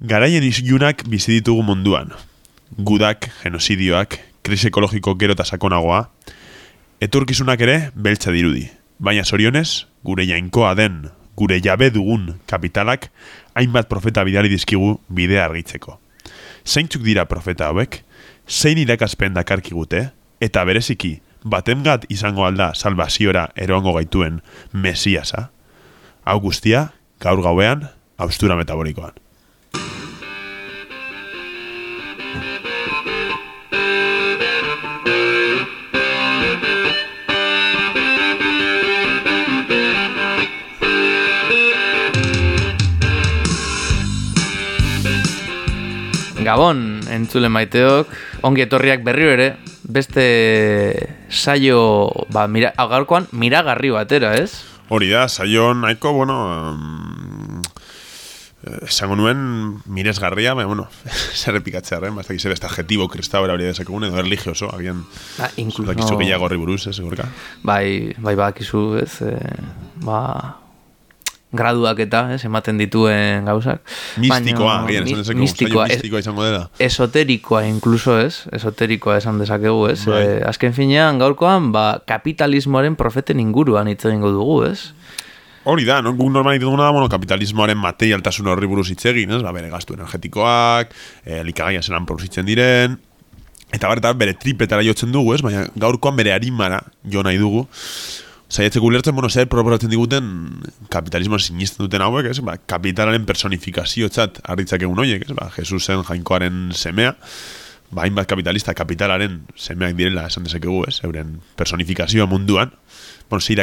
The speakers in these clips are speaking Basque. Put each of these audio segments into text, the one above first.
Garaien isgiunak bizi ditugu munduan. Gudak, genozidioak, krisi ekologiko gero eta sakonagoa. Etorkizunak ere beltza dirudi. Baina zorionez, gure jainkoa den, gure jabe dugun kapitalak, hainbat profeta bidali dizkigu bidea argitzeko. Zeintzuk dira profeta hauek? Zein irakaspen dakarkigute? Eta bereziki, batemgat izango alda salvaziora eroango gaituen mesiasa? Hau guztia, gaur gauean, austura metabolikoan. Gabon, entzule maiteok, ongi etorriak berriro ere, beste saio, ba, mira, gaurkoan miragarri batera, ez? Hori da, saio nahiko, bueno, um, esango nuen miresgarria, baina, bueno, zer epikatzea, eh? Basta zer beste adjetibo kristabera hori desakun, edo erligioso, agian, Ba, incluso... dakizu gehiago horri buruz, ez, gorka? Bai, bai bakizu, ez, e, ba, graduak eta, ez, ematen dituen gauzak. Mistikoa, mi- esan dezakegu, mistikoa, mistikoa izango dela. esoterikoa incluso, ez? Esoterikoa esan dezakegu, ez? Bai. Eh, azken finean, gaurkoan, ba, kapitalismoaren profeten inguruan hitz egingo dugu, ez? Hori da, no? guk normal duguna da, bueno, kapitalismoaren materialtasun horri buruz hitz egin, ez? Ba, bere gastu energetikoak, eh, elikagaia zelan produzitzen diren, eta bar, eta bere tripetara jotzen dugu, ez? Baina gaurkoan bere harimara jo nahi dugu. Zaiatzeko ulertzen, bueno, zer proporatzen diguten kapitalismoan sinisten duten hauek, ez? Ba, kapitalaren personifikazio txat harritzak egun horiek, ez? Ba, Jesusen jainkoaren semea, ba, hainbat kapitalista kapitalaren semeak direla esan dezakegu, ez? Euren personifikazioa munduan, bueno, ze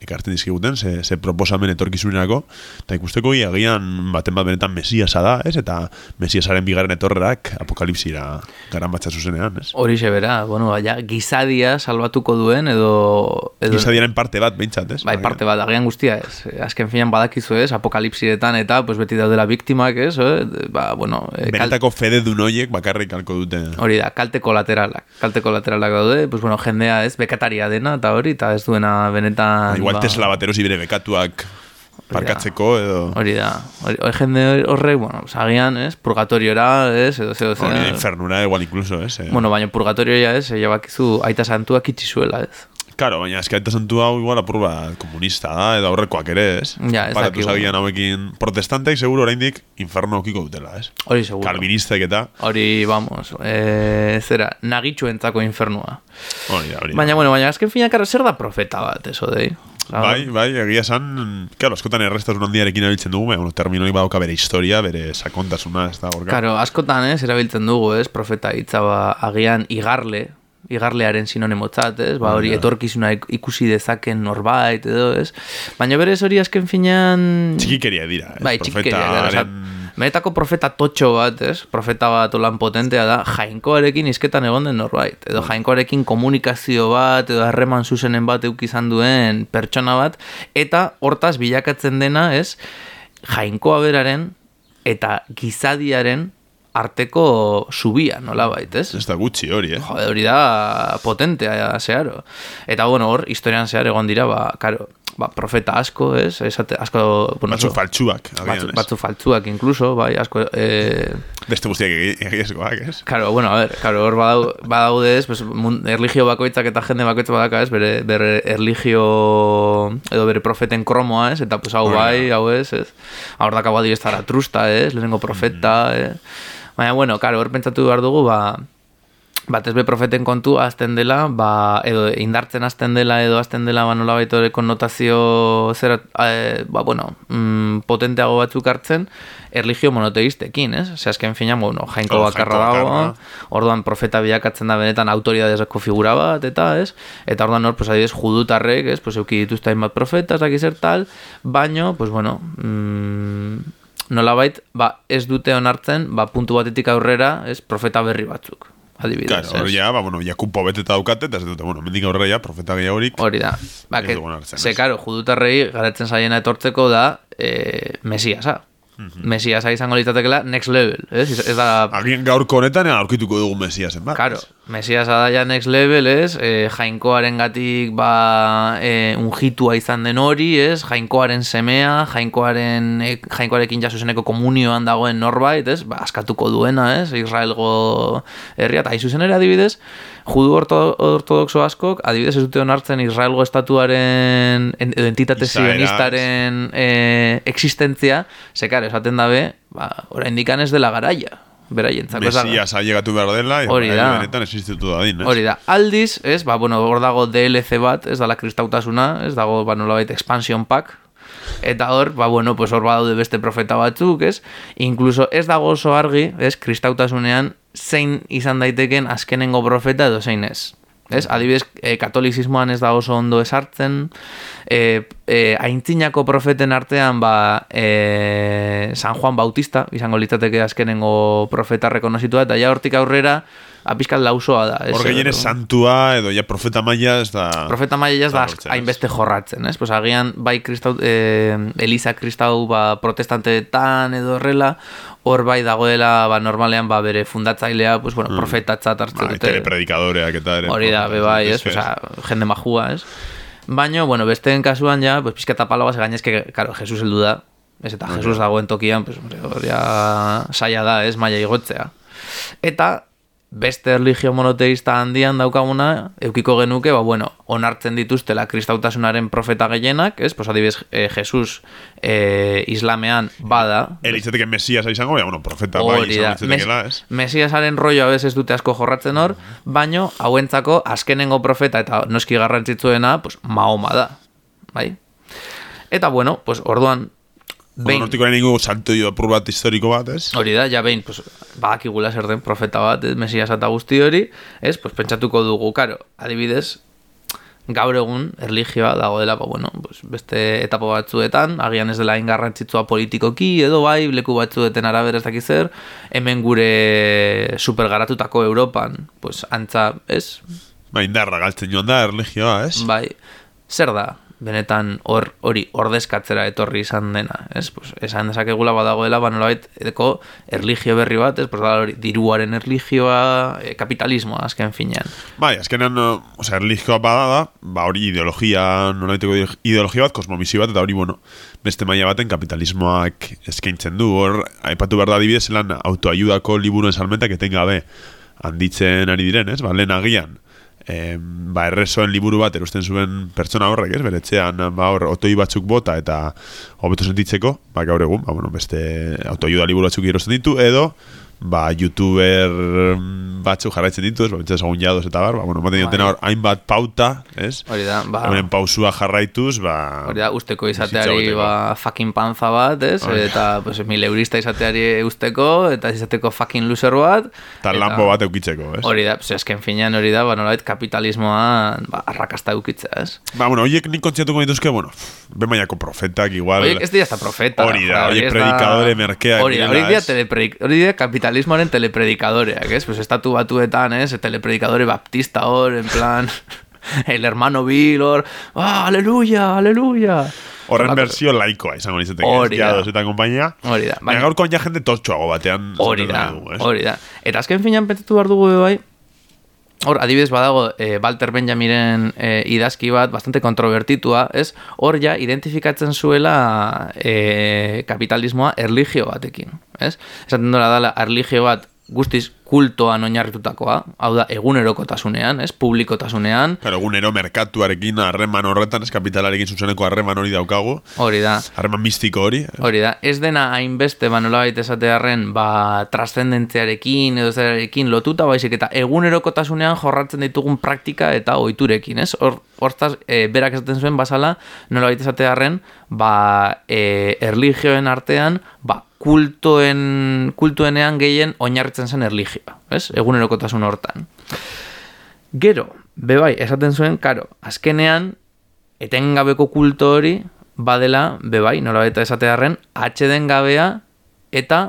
ekartzen dizkiguten, ze, ze proposamen etorkizunerako, eta ikusteko ia agian baten bat benetan mesiasa da, ez? Eta mesiasaren bigarren etorrerak apokalipsira garan batza zuzenean, ez? Hori bera, bueno, ja, gizadia salbatuko duen edo... edo Gizadiaren parte bat, behintzat, ez? Bai, parte bat, agian guztia ez. Azken finean badakizu ez, apokalipsiretan eta pues beti daudela biktimak ez, eh? ba, bueno, eh, kal- Benetako fede dun hoiek bakarrik halko dute. hori da, kalte kolateralak. Kalte kolateralak daude, pues bueno, jendea ez, bekataria dena eta hori, eta ez duena benetan... Igual ba, Tesla bat erosi bere bekatuak parkatzeko edo... Hori da, hori, hori jende horrek, bueno, agian, ez, purgatoriora, ez, edo zeo, Hori da, zeo, infernura igual incluso, ez? Eh? Bueno, baina purgatorioa ez, ella bakizu aita santuak itxi zuela, ez. Claro, baina eski aita santu hau igual apur bat komunista da, edo aurrekoak ere, ez? Ja, ez Paratu zagian hauekin protestanteik seguro oraindik inferno okiko dutela, ez? Hori seguro. Kalvinistek eta... Hori, vamos, e, zera, nagitxuentzako infernua. Hori da, hori. Baina, bueno, baina azken finak zer da profeta bat, eso dei? Bai, bai, egia esan, claro, askotan errestasun handiarekin erabiltzen dugu, bueno, termino hori badauka bere historia, bere sakontasuna, ez da, gorka. Karo, askotan ez, erabiltzen dugu, ez, profeta hitza ba, agian igarle, igarlearen sinonemotzat, ez, ba, hori etorkizuna ik- ikusi dezaken norbait, edo, ez. Baina berez hori azken finean... Txikikeria dira, ez? Bai, txikikeria, Profetaren- osea, Benetako profeta totxo bat, ez? Profeta bat olan potentea da, jainkoarekin izketan egon den norbait. Edo jainkoarekin komunikazio bat, edo harreman zuzenen bat izan duen pertsona bat, eta hortaz bilakatzen dena, ez? Jainkoa beraren eta gizadiaren arteko subia, nola bait, ez? Ez da gutxi hori, eh? Jode, hori da potentea zeharo. Eta bueno, hor, historian zehar egon dira, ba, karo, ba, profeta asko, ez? Esate, asko, bueno, Batzu faltsuak, agian, batzu, batzu faltzuak incluso, bai, asko, eh, Beste guztiak egi- egiezkoak, ez? Claro, bueno, a ver, claro, hor badau, badaude ez, pues, erligio bakoitzak eta jende bakoitza badaka ez, bere, bere erligio edo bere profeten kromoa ez, eta pues hau bai, hau ez, ez. Hor daka badi ez trusta ez, lehenengo profeta, Mm. eh. Baina, bueno, claro, hor pentsatu behar dugu, ba, bat ez be profeten kontu azten dela, ba, edo indartzen azten dela, edo azten dela, ba, nola baito konnotazio zera, eh, ba, bueno, mm, potenteago batzuk hartzen, erligio monoteistekin, ez? Ze azken fina, bueno, jainko Claro, bakarra dago, orduan profeta bilakatzen da benetan autoridadezko figura bat, eta, ez? Eta orduan hor, pues, adibidez, judutarrek, ez? Pues, euki dituzte hainbat profeta, ez dakiz zer tal, baino, pues, bueno, mm, nolabait, ba, ez dute onartzen, ba, puntu batetik aurrera, ez, profeta berri batzuk. Adibidez, Claro, hori ja, ba, bueno, jakupo beteta daukate, eta dute, bueno, mendik aurrera ja, profeta gehiagorik. Hori da. Ba, que, ze, karo, judutarrei garatzen zaiena etortzeko da e, mesiasa. Mhm. Mesiasa izango litzatekela next level, ez? Ez- da... Agian gaurko honetan ea aurkituko dugu mesiasen bat. Karo, ez? Mesias adaia next level, ez? E, jainkoaren gatik, ba, e, ungitua izan den hori, ez? Jainkoaren semea, jainkoaren, e, jainkoarekin jasuzeneko komunioan dagoen norbait, ez? Ba, askatuko duena, ez? Israelgo herria, eta izuzen ere adibidez, judu orto, ortodoxo askok, adibidez ez dute onartzen Israelgo estatuaren entitate Izaera, sionistaren e, existentzia, sekar, esaten dabe, ba, oraindik ez dela garaia, beraientzako. ez da- Mesias ailegatu behar dela, Hori da. benetan existitu da din, ez? Hori da, aldiz, ez, ba, bueno, hor dago DLC bat, ez dala kristautasuna, ez dago, ba, nolabait expansion pack, eta hor, ba, bueno, pues hor badaude beste profeta batzuk, ez, incluso ez dago oso argi, ez, kristautasunean, zein izan daiteken azkenengo profeta edo zein ez. Ez, adibidez, e, katolizismoan ez da oso ondo esartzen, e, e, aintzinako profeten artean, ba, e, San Juan Bautista, izango litzateke azkenengo profeta rekonozitua, eta ja hortik aurrera, apiskat lausoa da. Hor gehienez santua, edo ja profeta maila, ez da... Profeta maila ez da hainbeste jorratzen, ez? Pues agian bai kristau, eh, Eliza kristau ba, protestanteetan edo horrela, hor bai dagoela ba, normalean ba, bere fundatzailea, pues, bueno, profetatzat hartzen Bai, dute. telepredikadoreak eta ere. Hori da, be bai, ez? Osea, jende majua, ez? Baina, bueno, besteen kasuan ja, pues, pizkata paloa, ze gainez, que, claro, Jesus heldu da, ez eta Jesus dagoen tokian, pues, hombre, hor ja saia da, ez, maila igotzea. Eta, beste erligio monoteista handian daukaguna, eukiko genuke, ba, bueno, onartzen dituztela kristautasunaren profeta gehienak, ez? Pues, adibidez, eh, Jesus eh, islamean bada, Elitzateke Mesias izango, ja, bueno, profeta bai izango litzatekeela, ez? Mesiasaren rollo abez ez dute asko jorratzen hor, baino hauentzako azkenengo profeta eta noski garrantzitsuena, pues, Mahoma da. Bai? Eta bueno, pues, orduan, Behin. behin, Hortiko ningu salto jo apur bat historiko bat, ez? hori da, ja behin, pues, badakigula zer den profeta bat, Mesias eta guzti hori, ez, pues, pentsatuko dugu, karo, adibidez, gaur egun erlijioa dago dela, ba, bueno, pues, beste etapa batzuetan, agian ez dela ingarrantzitsua politikoki, edo bai, leku batzueten arabera ez dakiz zer, hemen gure supergaratutako Europan, pues, antza, ez, Ba, indarra galtzen joan da, erligioa, ez? bai, zer da, benetan hor hori ordezkatzera etorri izan dena, ez? Pues, esan dezakegula badagoela, ba nolabait edeko erligio berri bat, ez? Pues, da hori, diruaren erligioa, eh, kapitalismoa azken finean. Bai, azkenean, o- osea, erlijioa bada da, ba hori ideologia, nolaiteko ideologia bat, kosmomisi bat, eta hori, bueno, beste maila baten kapitalismoak eskaintzen du. Hor, aipatu behar da adibidez, lan autoayudako liburuen salmentak etengabe handitzen ari diren, ez? Ba, lehen agian, e, ba, errezoen liburu bat erusten zuen pertsona horrek, ez? Beretzean, ba, hor, otoi batzuk bota eta hobeto sentitzeko, ba, gaur egun, ba, bueno, beste autoayuda liburu batzuk erosten ditu, edo, ba, youtuber mm, batzuk jarraitzen ditu, ez? Ba, bentsaz egun jadoz eta bar, ba, bueno, maten dioten Bai. hor, hainbat pauta, ez? Hori da, ba, Hemen pausua jarraituz, ba... hori da, usteko izateari ba, fucking panza bat, ez? Hori. Eta, pues, mil eurista izateari usteko, eta izateko fucking loser bat. Eta lambo bat eukitzeko, ez? Hori da, pues, azken finean hori da, ba, nolabait kapitalismoa ba, arrakasta eukitzea, ez? Ba, bueno, horiek nik kontziatuko dituzke, bueno, bemaiako profetak igual... Horiek ez dira hasta profeta. Hori da, da- predikadore merkeak Hori da, hori telepredik, hori dira kapitalismoaren telepredikadoreak, ez? Pues estatu batuetan, ez? Telepredikadore baptista hor, en plan... El hermano Bill, hor... Ah, aleluya, aleluya! Horren bersio laikoa izango nintzen Hori da. jadoz eta konpainia. Hori da, Baina baina- gaurkoan ja jende totxoago batean. Hori da, ez? hori da. Eta azken finean pentsatu behar dugu bai, hor, adibidez badago, e, Walter Benjaminen e, idazki bat, bastante kontrovertitua, ez? Hor ja, identifikatzen zuela e, kapitalismoa erligio batekin, ez? Esaten dela dela, erligio bat guztiz kultoan oinarritutakoa, hau da, egunerokotasunean, ez? Publikotasunean, Claro, egunero merkatuarekin harreman horretan, ez kapitalarekin zuzeneko harreman hori daukagu. hori da. Harreman mistiko hori. Hori da, ez dena hainbeste ba nolabait esatearren ba trascendentziarekin edo zerarekin lotuta baizik eta egunerokotasunean jorratzen ditugun praktika eta ohiturekin, ez? Hor, hortaz, e, berak esaten zuen basala nolabait esatearren ba e, erligioen artean ba kultoen, kultuenean gehien oinarritzen zen erligioa, ez? Egunerokotasun hortan. Gero, bebai, esaten zuen, karo, azkenean, etengabeko kulto hori, badela, bebai, nola eta esatearren, atxeden gabea eta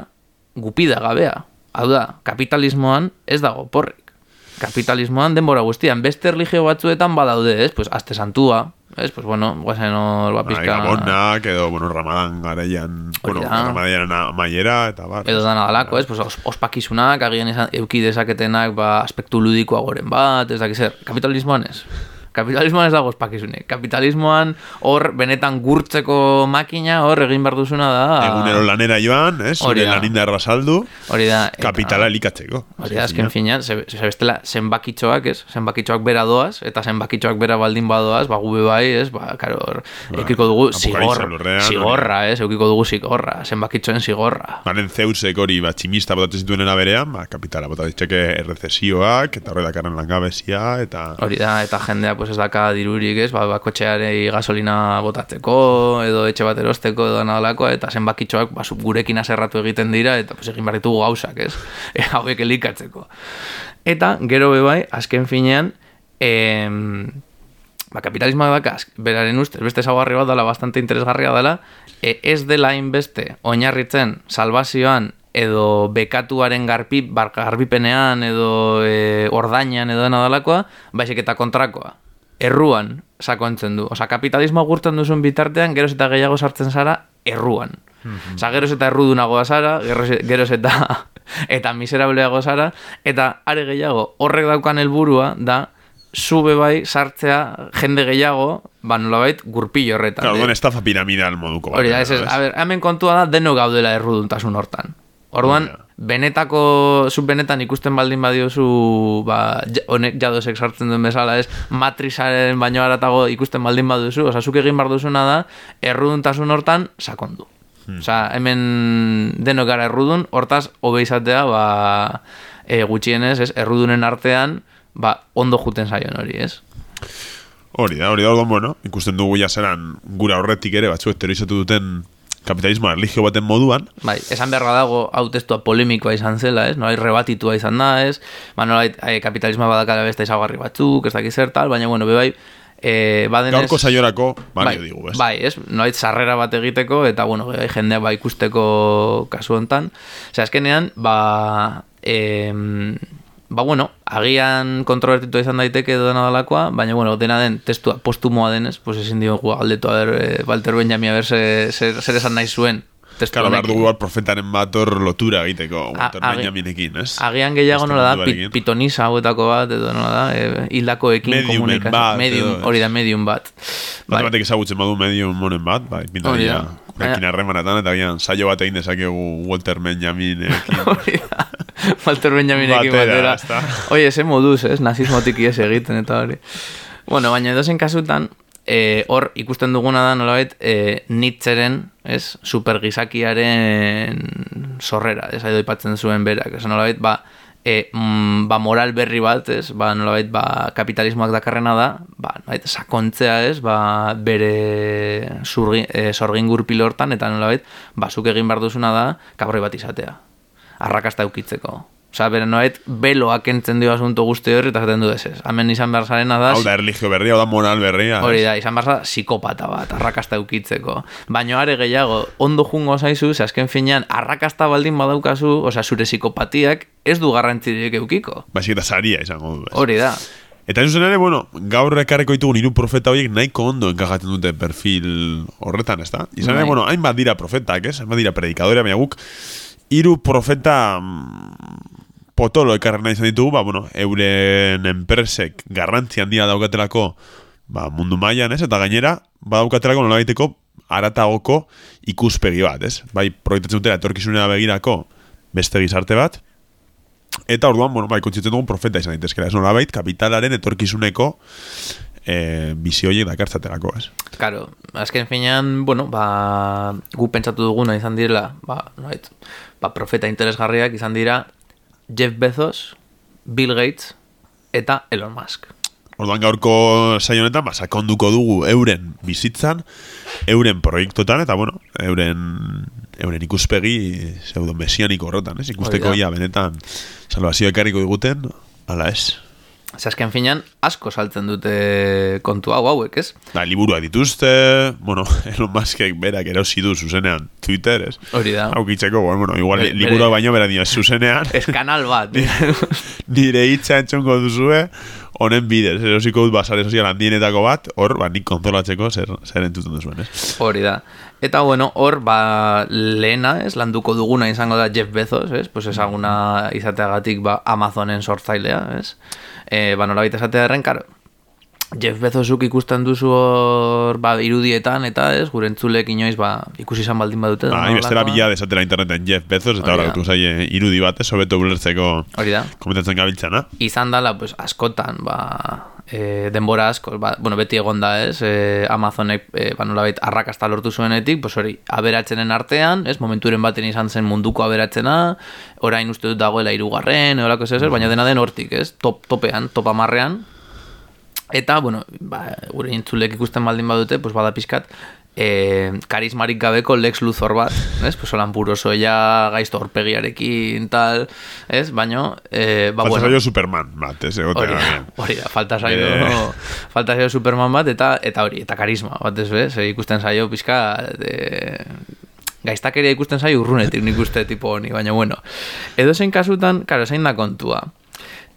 gupida gabea. Hau da, kapitalismoan ez dago porrik. Kapitalismoan denbora guztian, beste erligio batzuetan badaude, ez? Pues, aste santua, Ez, pues bueno, guazen hor ba Bai, pizka... Gabonak, edo, bueno, Ramadan garaian, bueno, da. Ramadan amaiera, eta bar. Edo dana dalako, ez? Pues os, ospakizunak, agian euki dezaketenak, ba, aspektu ludikoa goren bat, ez dakiz zer, kapitalismoan ez. Kapitalismoan ez dago ospakizunik. Kapitalismoan hor benetan gurtzeko makina hor egin behar duzuna da... Egunero lanera joan, eh? Hori Zure da. lanindarra saldu, Hori da... kapitala elikatzeko. Hori da, azken finean, ze, ze bestela, zenbakitxoak, ez? Zenbakitxoak bera doaz, eta zenbakitxoak bera baldin badoaz, ba, gube bai, ez? Ba, karo, hor, eukiko dugu apokalipsa zigor, lurrean, zigorra, ez? Eukiko dugu zigorra, zenbakitxoen zigorra. Baren zeusek hori ba, tximista botatzen zituenen berean, ba, kapitala bota ditzeke errezesioak, eta horre dakarren langabezia, eta... Hori da, eta jendea pues ez daka dirurik, ez? Ba, ba kotxearei gasolina botatzeko, edo etxe bat erosteko, edo nadalakoa, eta zenbakitxoak ba, gurekin aserratu egiten dira, eta pues, egin behar ditugu gauzak, ez? E, hauek elikatzeko. Eta, gero bebai, azken finean, em, ba, kapitalismoak daka, beraren ustez, beste zagarri bat dela, bastante interesgarria dela, e, ez dela hainbeste oinarritzen salvazioan edo bekatuaren garpi, garbipenean edo e, ordainan edo dena dalakoa, baizik eta kontrakoa. Erruan sakontzen du. Osa, kapitalismoa gurtzen duzun bitartean, geroz eta gehiago sartzen zara, erruan. Osa, geroz eta errudunagoa zara, geroz, eta eta miserableago zara, eta are gehiago, horrek daukan helburua da, zube bai sartzea jende gehiago, ba nolabait gurpillo horretan. Claro, eh? estafa piramidal moduko. Hori da, bat, ez, ez, a ber, hemen kontua da deno gaudela erruduntasun hortan. Orduan, da. Benetako, zu benetan ikusten baldin badiozu, ba, ja- honek jadosek sartzen duen bezala, ez, matrizaren baino haratago ikusten baldin baduzu, oza, zuk egin behar duzuna da, erruduntasun hortan sakondu. Hmm. Osa, hemen denok gara errudun, hortaz, hobe izatea, ba, e, gutxienez, ez, errudunen artean, ba, ondo juten zaion hori, ez? Hori da, hori da, orduan, bueno, ikusten dugu jaseran gura horretik ere, batzuek teorizatu duten kapitalismoa erligio baten moduan, Bai, esan beharra dago hau testua polemikoa izan zela, ez? Nolait rebatitua izan da, ez? Ba, nolait eh, kapitalismoa badakala beste ezaugarri batzuk, ez dakiz zer tal, baina, bueno, bebai, eh, badenez... gaurko saiorako, bai, digu, ez? Bai, ez? Nolait sarrera bat egiteko, eta, bueno, bai, jendea ba ikusteko kasu hontan. Osea, azkenean, ba... Em, ba, bueno, agian kontrovertitua izan daiteke edo dena dalakoa, baina, bueno, dena den testua postumoa denez, pues ezin diogu galdetu, a ber, eh, Walter Benjamin, a ber, zer, zer, zer esan nahi zuen testu Claro, behar honekin. dugu bat profetaren bat lotura egiteko, Walter Benjaminekin, ez? Agian gehiago nola da, mundu pi, barekin. pitonisa hauetako bat, edo nola da, e, hildakoekin komunikazio. bat, medium, edo, hori da, medium bat. Bat Bai. batek ezagutzen badu medium monen bat, bai, Hori pintaria, da. gurekin harremanetan, eta gian, saio bat egin dezakegu Walter Benjaminekin. Hori da. Walter Benjaminekin Batera, batera. Oie, ze moduz, ez? Nazismotik ies egiten eta hori. Bueno, baina edozen kasutan, eh, hor ikusten duguna da nolabait eh, Nietzscheren, ez, supergizakiaren sorrera, ez, edo ipatzen zuen berak, ez, nolabait, ba, e, mm, ba, moral berri bat, ez, ba, nolabait, ba, kapitalismoak dakarrena da, ba, nolabait, sakontzea, ez, ba, bere zurgi, e, sorgin gurpil hortan, eta nolabait, ba, zuk egin behar duzuna da, kabroi bat izatea, arrakasta eukitzeko. Osa, bere nolabait, beloak entzen dio asunto guzti hori, eta zaten du ez ez. Hemen izan behar zarena da, Hau da erligio berria, hau da moral berria. Hori da, izan behar da, psikopata bat, arrakasta eukitzeko. Baina are gehiago, ondo jungo zaizu, azken finean, arrakasta baldin badaukazu, osea, zure psikopatiak ez du garrantzirik eukiko. Baizik eta saria izango du? Hori da. Eta zuzen ere, bueno, gaur ekarreko ditugu hiru profeta horiek nahiko ondo enkajatzen dute perfil horretan, ez da? Izan ere, Bai. bueno, hainbat dira profetak, ez? Hainbat dira predikadore, baina guk hiru profeta mm, potolo ekarren nahi izan ditugu, ba, bueno, euren enpresek garrantzi handia daukatelako ba, mundu mailan, ez? Eta gainera, badaukatelako nola baiteko aratagoko ikuspegi bat, ez? Bai, proiektatzen dutela etorkizunera begirako beste gizarte bat, Eta orduan, bueno, bai, kontzitzen dugun profeta izan daitezkela. Ez nolabait, kapitalaren etorkizuneko e, bizioiek dakartzatelako, ez? Karo, azken finean, bueno, ba, gu pentsatu duguna izan direla, ba, nolait, ba, profeta interesgarriak izan dira Jeff Bezos, Bill Gates eta Elon Musk. Orduan gaurko saio honetan, ba, sakonduko dugu euren bizitzan, euren proiektotan, eta bueno, euren, euren ikuspegi pseudo mesianiko horretan, ez? Ikusteko ja, benetan, salvazio ekarriko diguten, ala ez. Ze azken finean, asko saltzen dute kontu hau hauek, ez? Da, liburuak dituzte, bueno, Elon Muskek berak erosi du zuzenean Twitter, ez? Hori da. Aukitzeko, bueno, bueno, igual Bere- liburuak bere- baino bera dio zuzenean. Ez kanal bat. nire hitza entzongo duzue, honen bidez, erosiko dut basare sozial handienetako bat, hor, ba, nik konzolatzeko zer, zer entzuten duzuen, ez? Hori da. Eta bueno, hor, ba, lehena, ez, landuko duguna izango da Jeff Bezos, ez, pues ezaguna izateagatik, ba, Amazonen sortzailea, ez, e, ba, nola baita esatea erren, karo, Jeff Bezosuk ikusten duzu hor, ba, irudietan, eta ez, gure entzulek inoiz, ba, ikusi izan baldin badute. Ba, nolakoa. bestera bila desatera interneten Jeff Bezos, eta hor zaie irudi bat, ez, hobeto ulertzeko Hori da. komentatzen gabiltzana. izan dala, pues, askotan, ba, e, denbora asko, ba, bueno, beti egon da, ez, e, Amazonek, e, ba, nolabait, arrakasta lortu zuenetik, pues hori, aberatzenen artean, ez, momenturen baten izan zen munduko aberatzena, orain uste dut dagoela irugarren, eolako zer, baina dena den hortik, ez, top, topean, top amarrean, eta, bueno, ba, gure intzulek ikusten baldin badute, pues bada pixkat, e, karismarik gabeko Lex Luthor bat, ez? Pues holan burosoia, gaizto horpegiarekin, tal, ez? Baino, e, ba, Falta bueno, zaio Superman, bat, ez. Hori da, hori da, falta zaio, Eh. falta zaio Superman bat, eta eta hori, eta karisma, bat ez be, ze ikusten zaio pizka, de, gaiztakeria ikusten zaio urrunetik nik uste tipo honi, baina bueno. Edo zein kasutan, karo, zein da kontua.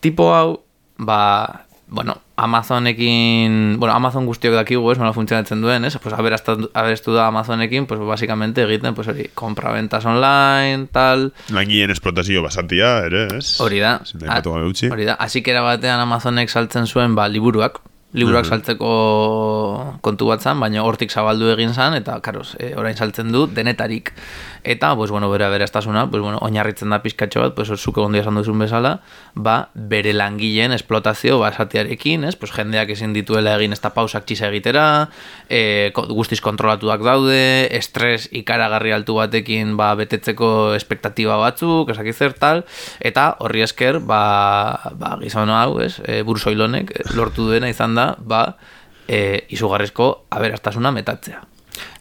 Tipo hau, ba, bueno, Amazonekin, bueno, Amazon guztiok dakigu, ez, nola funtzionatzen duen, ez, pues aberaztu, aberaztu da Amazonekin, pues basicamente egiten, pues hori, kompraventas online, tal, Langileen esplotazio basantia, ere, ez? Hori da. Hori da. Asikera batean Amazonek saltzen zuen ba, liburuak. Liburuak saltzeko kontu bat zan, baina hortik zabaldu egin zan, eta, karoz, e, orain saltzen du denetarik. Eta, pues, bueno, bere aberastasuna, pues, bueno, oinarritzen da pizkatxo bat, pues, zuke ondia esan duzun bezala, ba, bere langileen esplotazio basatiarekin, ez? Pues, jendeak ezin dituela egin ez da pausak txisa egitera, e, guztiz kontrolatuak daude, estres ikaragarri altu batekin, ba, betetzeko espektatiba batzuk, esak zer tal, eta horri esker, ba, ba gizon hau, ez, e, bursoilonek lortu duena izan da, ba, e, izugarrizko aberastasuna metatzea.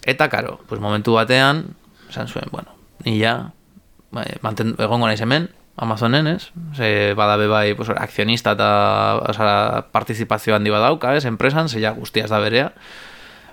Eta, karo, pues momentu batean, esan zuen, bueno, ni ja, bai, manten, egongo naiz hemen, Amazonen, ez? Ze badabe bai, pues, akzionista eta osea, partizipazio handi badauka, ez? Enpresan, ze ja guztiaz da berea.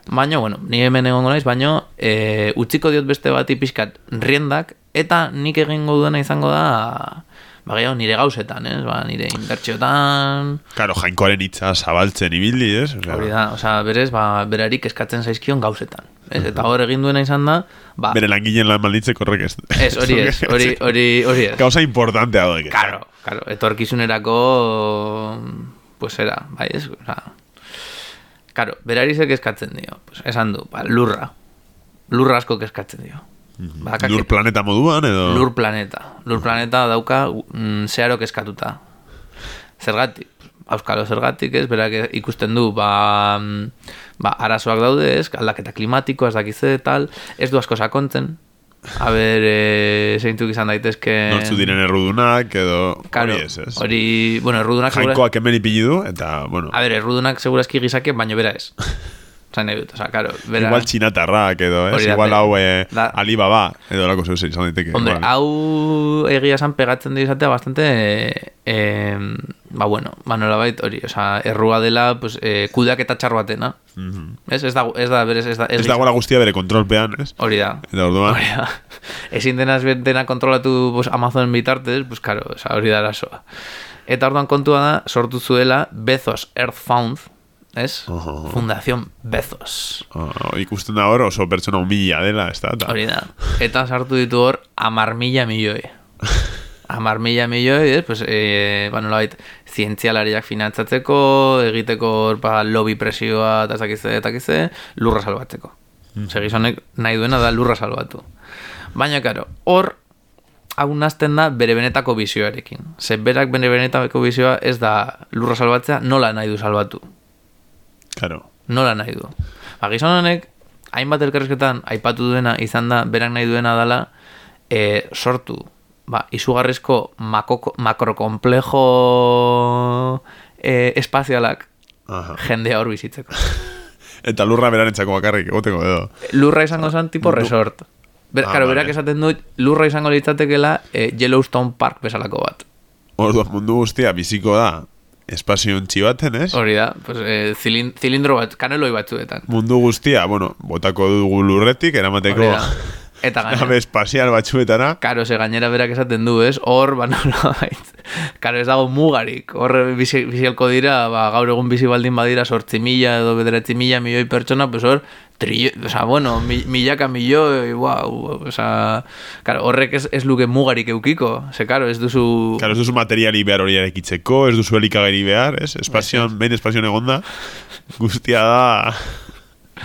Baina, bueno, ni hemen egongo naiz, baina e, utziko diot beste bati pixkat riendak, eta nik egingo duena izango da, ba, gehiago, nire gauzetan, ez? Ba, nire inbertsiotan, Karo, jainkoaren hitza zabaltzen ibili, ez? Osea, hori da, osea, berez, ba, berarik eskatzen zaizkion gauzetan. Ez? Eta hor egin duena izan da, ba, Bere langileen lan malditzeko horrek ez. ez, hori ez, hori, hori, hori ez. Gauza importantea doek. Claro, claro, etorkizunerako pues era, bai, ez, o sea, claro, berari zek eskatzen dio, pues, esan du, ba, lurra, lurra asko eskatzen dio. Badakake- Lur planeta moduan, edo... lur planeta, lur planeta dauka mm, zeharok eskatuta. Zergatik, Auskalo zergatik, ez, berak ikusten du, ba, mm, ba, arazoak daude, ez, aldaketa klimatiko, ez dakize, tal, ez du asko sakontzen, a ber, e, zeintzuk izan daitezke... Nortzu diren errudunak, edo... Claro, hori ez, ez? hori, bueno, errudunak segura- Jainkoak hemen ipini du, eta, bueno, A ber, errudunak segurazki gizake, baino bera ez. Zain nahi dut, oza, karo, bera... igual txinatarrak, edo, ez? Hori da, Igual hau eh, da- Alibaba, edo lako zeu izan daiteke. Hombre, igual. hau egia esan pegatzen dio izatea bastante... Eh, ba, bueno, ba, nolabait, hori, oza, errua dela, pues, eh, kudeak eta txar batena. Ez, ez da, ez da, berez, ez da... Ez dagoela guztia bere kontrolpean, ez? Hori da. Eta orduan, Hori da. Ezin denaz dena kontrolatu pues, Amazon bitartez, pues, karo, oza, hori da arazoa. Eta orduan kontua da, sortu zuela Bezos Earth Fund, ez? Oho. Fundación Bezos. oh, ikusten da hor oso pertsona humila dela, ez da? Hori da. Eta sartu ditu hor amar mila milioi. Amar mila milioi, ez? Pues, e, ba, nolabait, zientzialariak finantzatzeko, egiteko hor, ba, lobby presioa, eta ezakize, eta ezakize, lurra salbatzeko. Segizonek nahi duena da lurra salbatu. Baina, karo, hor, hau nazten da bere benetako bizioarekin. Ze berak bere benetako bizioa ez da lurra salbatzea, nola nahi du salbatu Claro. nola nahi du. Ba, gizon honek, hainbat elkarrizketan aipatu duena izan da, berak nahi duena dela, e, sortu, ba, izugarrizko makoko, makrokomplejo e, espazialak Aha. jendea hor bizitzeko. Eta lurra beranentzako bakarrik, egoteko edo. Lurra izango zen tipo resort. Ber, Ah, karo, vale. berak esaten dut, lurra izango litzatekela e, Yellowstone Park bezalako bat. Orduan mundu guztia biziko da espazio ontsi baten, ez? Hori da, pues, e, zilin, zilindro bat, kaneloi batzuetan. Mundu guztia, bueno, botako dugu lurretik, eramateko. Eta gainera- Nabe espazial batzuetara. Karo, ze gainera berak esaten du, ez? Hor, ba, nolabait. Karo, ez dago mugarik. Hor, bizi, bizialko dira, ba, gaur egun bizi baldin badira sortzi mila edo bederatzi mila milioi pertsona, pues hor, trillo, o sea, bueno, mi, milaka milioi, wow, o sea, karo, horrek ez, ez luke mugarik eukiko. Ze, karo, ez duzu... Claro, ez duzu materiali behar hori erekitzeko, ez duzu elikagari behar, ez? Espazioan, behin espazioan egonda, guztia da...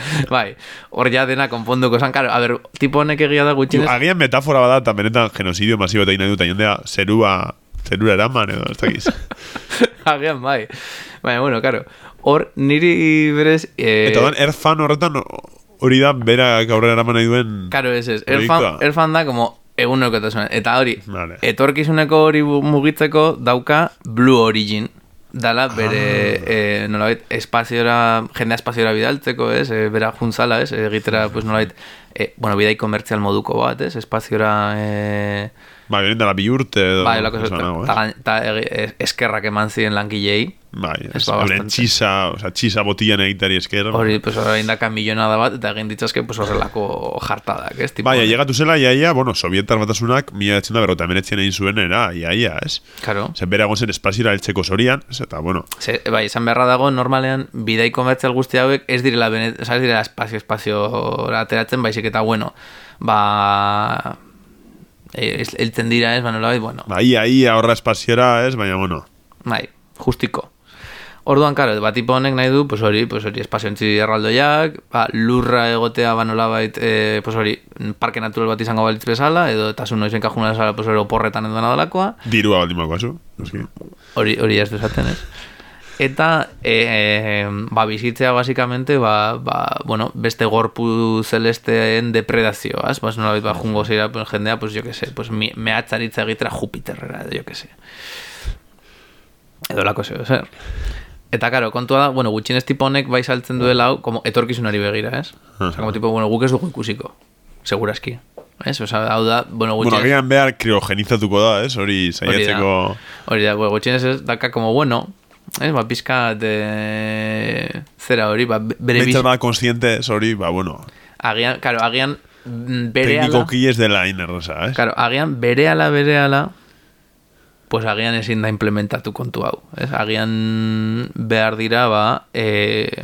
Bai, hor ja dena konponduko zan, karo, a ber, tipo honek egia da gutxinez... Agian metafora bada, eta benetan genocidio masibo eta nahi dut, jendea zerua, zerura eraman edo, ez dakiz. Agian, bai. Baina, bueno, karo, hor niri berez... Eh, Eta dan, erfan horretan hori da berak aurrera eraman nahi duen... Karo, ez ez. Erfan, erfan da, como egunekotasuna. Eta hori, Vale. etorkizuneko hori mugitzeko dauka Blue Origin. Dala bere, Ah. eh, nolabait, espaziora, jendea espaziora bidaltzeko, ez? Eh, bera juntzala, ez? Egitera, pues, nolabait, eh, bueno, bidai komertzial moduko bat, ez? Espaziora, benin dela bi urte edo... bai, olako esan zauta. nago, Ta, ta es- eskerrak eman ziren lankilei. Bai, Ez ba, euren bastante. txisa, o sea, txisa botian egitari esker. Hori, pues, orain daka milionada bat, eta egin ditzazke, pues, horrelako jartadak, ez? Tipo, Bai, llegatu zela, iaia, bueno, sovietar batasunak, mila etzen da berrota emeretzien egin zuen era, iaia, ez? Karo. Zer bera egon zen espaziora eltzeko zorian, ez? Eta, bueno, Ze, bai, esan beharra dago, normalean, bidai komertzial guzti hauek ez direla, benet, oza, ez direla espazio espazio ateratzen, baizik eta, bueno, ba, eh, heltzen dira, ez, ba, nolabait, bueno, ba, ia, ia, horra espaziora, ez? Baina, bueno, bai, justiko. Orduan, karo, bat tipo honek nahi du, pues hori, pues hori, espazio entzi erraldoiak, ba, lurra egotea, ba, nolabait, eh, pues hori, parke natural bat izango balitz bezala, edo eta zu noizen kajuna bezala, pues hori, oporretan edo nadalakoa, dirua baldin bakoazu, noski. hori hori ez du esaten ez? Eta e, ba, bizitzea basikamente ba, ba, bueno, beste gorpu celesteen depredazioaz pues, nolabait ba, jungo zira pues, jendea pues, jo que se, pues, mehatzaritza egitera Jupiterrera edo jo que se edo lako zeo zer Eta, karo, kontua da, bueno, gutxinez tipo honek bai saltzen duela hau, como etorkizunari begira, ez? Osa, como tipo, bueno, guk ez dugu ikusiko, seguraski. Ez? Osa, hau da, bueno, Bueno, gutxinez... agian behar kriogenizatuko da, ez? Hori saiatzeko... Hori da, bueno, gutxienez ez daka como bueno, ez, ba, pizka de... zera hori, ba, bere bada konstiente, ez hori, ba, bueno, Agian, karo, agian mm, bere ala... teknikoki ez dela inerrosa, ez? Karo, agian bere ala, bere ala, pues agian ezin da implementatu kontu hau. Ez? Agian behar dira, ba, e,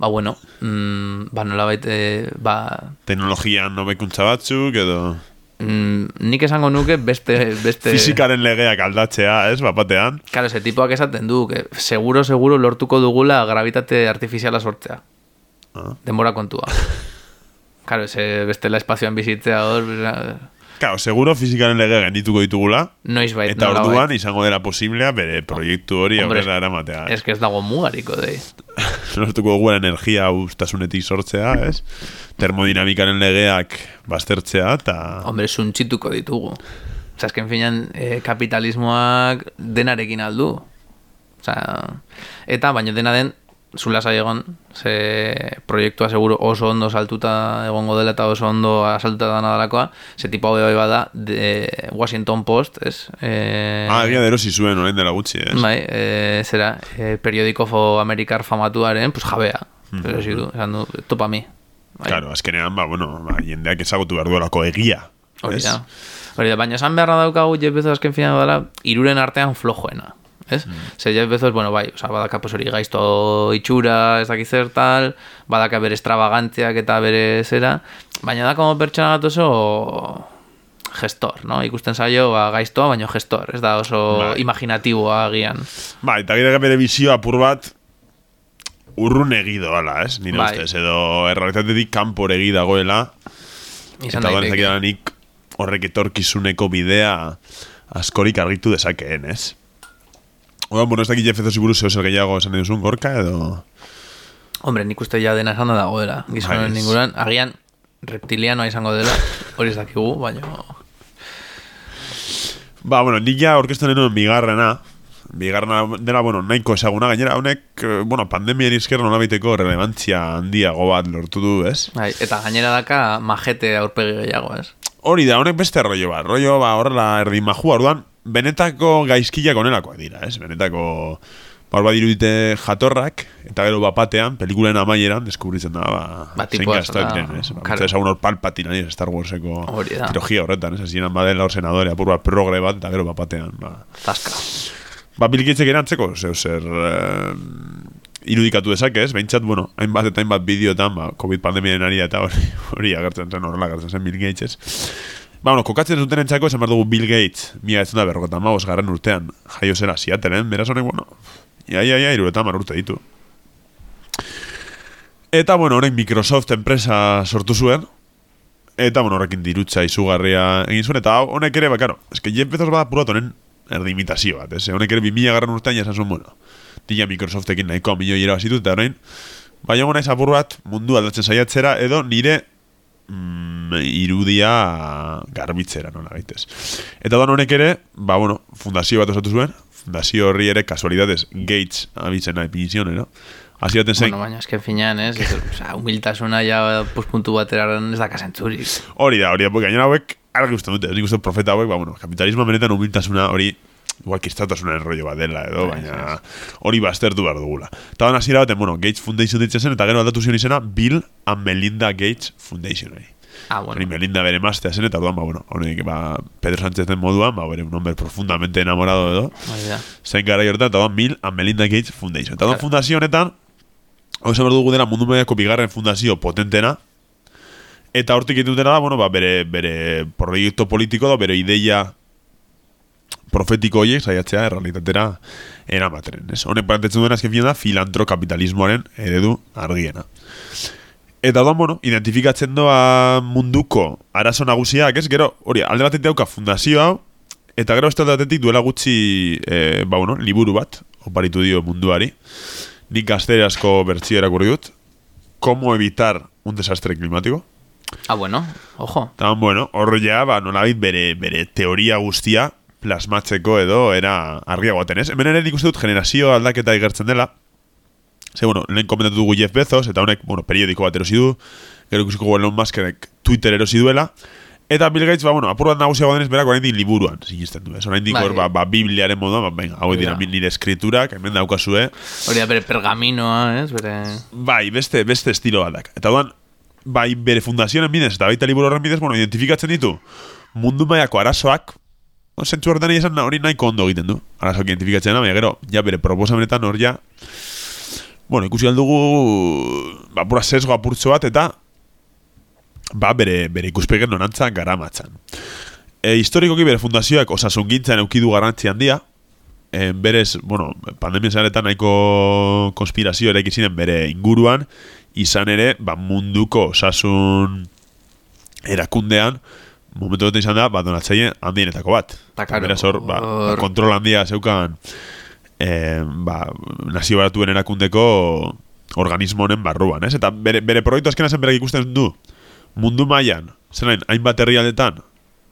ba, bueno, mm, ba, nolabait, e, ba, Teknologian nobekuntza batzuk, edo... mm, nik esango nuke beste... beste Fizikaren legeak aldatzea, ez, bapatean. Claro, ese tipoak esaten du, que seguro, seguro lortuko dugula gravitate artifiziala sortzea. Ah. Denbora kontua. Claro, ese bestela espazioan bizitzea hor, Claro, seguro fizikaren legea gendituko ditugula, noiz bait. eta orduan izango dela posiblea bere proiektu hori aurrera eramatea. Ez que ez dago mugariko, dei. Lortuko dugu energia ustasunetik sortzea, ez? Termodinamikaren legeak baztertzea, eta... Hombre, suntxituko ditugu. Osa, esken finan, eh, kapitalismoak denarekin aldu. Osa, eta, baina dena den, zula egon, ze proiektua seguro oso ondo saltuta egongo dela eta oso ondo asaltuta da nadalakoa, ze tipo hau bai bada de Washington Post, ez? Eh, Ah, egia da erosi zuen orain dela gutxi, ez? Bai, eh, zera, eh, periodiko fo amerikar famatuaren, pues jabea. Erosi du, esan du, topa mi. Bai. Claro, azkenean, ba, bueno, ba, jendeak ezagutu behar duelako egia. Hori da. Hori da, baina esan beharra daukagu Jeff Bezos azken fina dela, iruren artean flojoena. Ez? Mm. Ze Jeff Bezos, bueno, bai, oza, badaka pues hori gaizto itxura, ez dakiz zer tal, badaka bere extravagantziak eta bere zera, baina da como pertsona bat oso gestor, no? Ikusten zaio, ba, gaiztoa, baina gestor, ez da oso Bai. imaginatiboa agian. Ba, eta gira bere bizio apur bat urrun egido, ala, ez? Nire Bai. ustez, edo errealitatetik kanpor egi dagoela, Izan eta horrek etorkizuneko bidea askorik argitu dezakeen, ez? Oda, bueno, ez dakit Jeff Bezos buruz zer gehiago esan duzun, gorka, edo... Hombre, nik uste ja dena esan da dagoela. Gizonen Bai, ez. inguruan, agian reptilianoa izango dela, hori ez dakigu, baina... Ba, bueno, nik ja orkestu nenuen bigarrena, bigarrena dela, bueno, nahiko ezaguna, gainera, honek, eh, bueno, pandemiari esker nolabiteko relevantzia handiago bat lortu du, ez? Bai, eta gainera daka majete aurpegi gehiago, ez? Hori da, honek beste rollo bat, rollo ba, horrela erdin majua, orduan, benetako gaizkiak onelakoak dira, ez? Benetako Ba, hor dirudite jatorrak, eta gero bapatean, pelikulen amaieran, deskubritzen da, ba, Ba, zein tipoa, gazta da, diren, ez? Ba, claro. ez hor palpatina, ez, Star Warseko trilogia horretan, ez? Hasieran badela hor senadore, apur bat progre bat, eta gero bapatean, ba, Zaska. Ba, Bill Gatesek erantzeko, zeu zer eh, irudikatu dezake, ez? Behintzat, bueno, hainbat eta hainbat bideotan, ba, COVID pandemiaren ari eta hori, hori agertzen zen, horrela agertzen zen Bill Gates, ez? Ba, bueno, kokatzen zuten entzako, esan behar dugu Bill Gates, mila ez da berrokota maus garren urtean, jaio zela Seattleen, beraz honek, bueno, ia, ia, ia, iruretan mar urte ditu. Eta, bueno, horrein Microsoft enpresa sortu zuen, eta, bueno, horrekin dirutza izugarria egin zuen, eta honek ere, ba, karo, eske Jeff Bezos bada purat honen erdi imitazio bat, ez? Honek ere 2000 garran urtean jasan zuen, bueno, dila Microsoftekin nahiko milioi irabazitu, eta horrein, bai jongo naiz apur bat mundu aldatzen saiatzera, edo nire mm, irudia garbitzera, nola gaitez. Eta da honek ere, ba, bueno, fundazio bat osatu zuen, fundazio horri ere kasualidades Gates abitzen nahi pinizion, no? Hasi baten zen, Bueno, baina esken finean, ez? ez Osa, humiltasuna ja puspuntu bateraren ez da kasentzurik. hori da, hori da, gainera hauek argi uste dute, nik uste profeta hauek, ba, bueno, kapitalismo benetan humiltasuna hori igual kistautasuna rollo bat dela edo, Bai, baina hori baztertu behar dugula. Eta ban hasiera baten, bueno, Gates Foundation ditzen zen, eta gero aldatu zion izena Bill and Melinda Gates Foundation. Hori. Ah, Hori bueno. Melinda bere maztea zen, eta orduan, ba, bueno, honek, ba, Pedro Sánchez den moduan, ba, bere un hombre profundamente enamorado edo, Hori zein gara horretan, eta orduan Bill and Melinda Gates Foundation. Eta orduan Claro. fundazio honetan, hau behar dugu dela mundu mailako bigarren fundazio potentena, eta hortik ditutena da, bueno, ba, bere, bere proiektu politiko da, bere ideia profetiko horiek saiatzea errealitatera eramaten. Ez? Honek plantetzen duena azken finean da filantrokapitalismoaren eredu argiena. Eta da, bueno, identifikatzen doa munduko arazo nagusiak, ez? Gero, hori, alde batetik dauka fundazio hau, eta gero beste alde batetik duela gutxi, e, ba, bueno, liburu bat, oparitu dio munduari. Nik gazterazko bertzio erakurri dut. Como evitar un desastre climático. Ah, bueno, ojo. Eta, bueno, hor ja, ba, nolabait bere, bere teoria guztia plasmatzeko edo era argiago baten, ez? Hemen ere nik uste dut generazio aldaketa igertzen dela. Ze, bueno, lehen komentatu dugu Jeff Bezos, eta honek, bueno, periodiko bat erosi du, gero ikusiko gu Elon Muskek Twitter erosi duela, eta Bill Gates, ba, bueno, apur bat nagusiago denez, berak oraindik liburuan, sinisten du, ez? Oraindik Bai. hor, ba, ba, Bibliaren moduan, ba, venga, hau dira da. nire eskriturak, hemen daukazue, Hori da bere pergaminoa, ez? Bere... Bai, beste beste estilo bat dak. Eta duan, bai bere fundazioaren bidez, eta baita liburu horren bidez, bueno, identifikatzen ditu mundu mailako arazoak, zentzu horretan esan hori nahiko ondo egiten du. Arazoak identifikatzen da, baina gero, ja bere proposamenetan hor ja, bueno, ikusi aldugu, ba, pura sesgo apurtxo bat, eta ba, bere, bere ikuspegen nonantzan garamatzan. E, historikoki bere fundazioak osasun gintzan eukidu garrantzi handia, e, berez, bueno, pandemia zaretan nahiko konspirazio ere ziren bere inguruan, izan ere, ba, munduko osasun erakundean, momentu dut izan da, ba, donatzaile handienetako bat. Ta, beraz hor, ba, ba, hor- kontrol handia zeukan eh, ba, nazio baratuen erakundeko organismo honen barruan, ez? Eta bere, bere proiektu azkena zen berak ikusten du mundu mailan, zelain, hainbat herrialdetan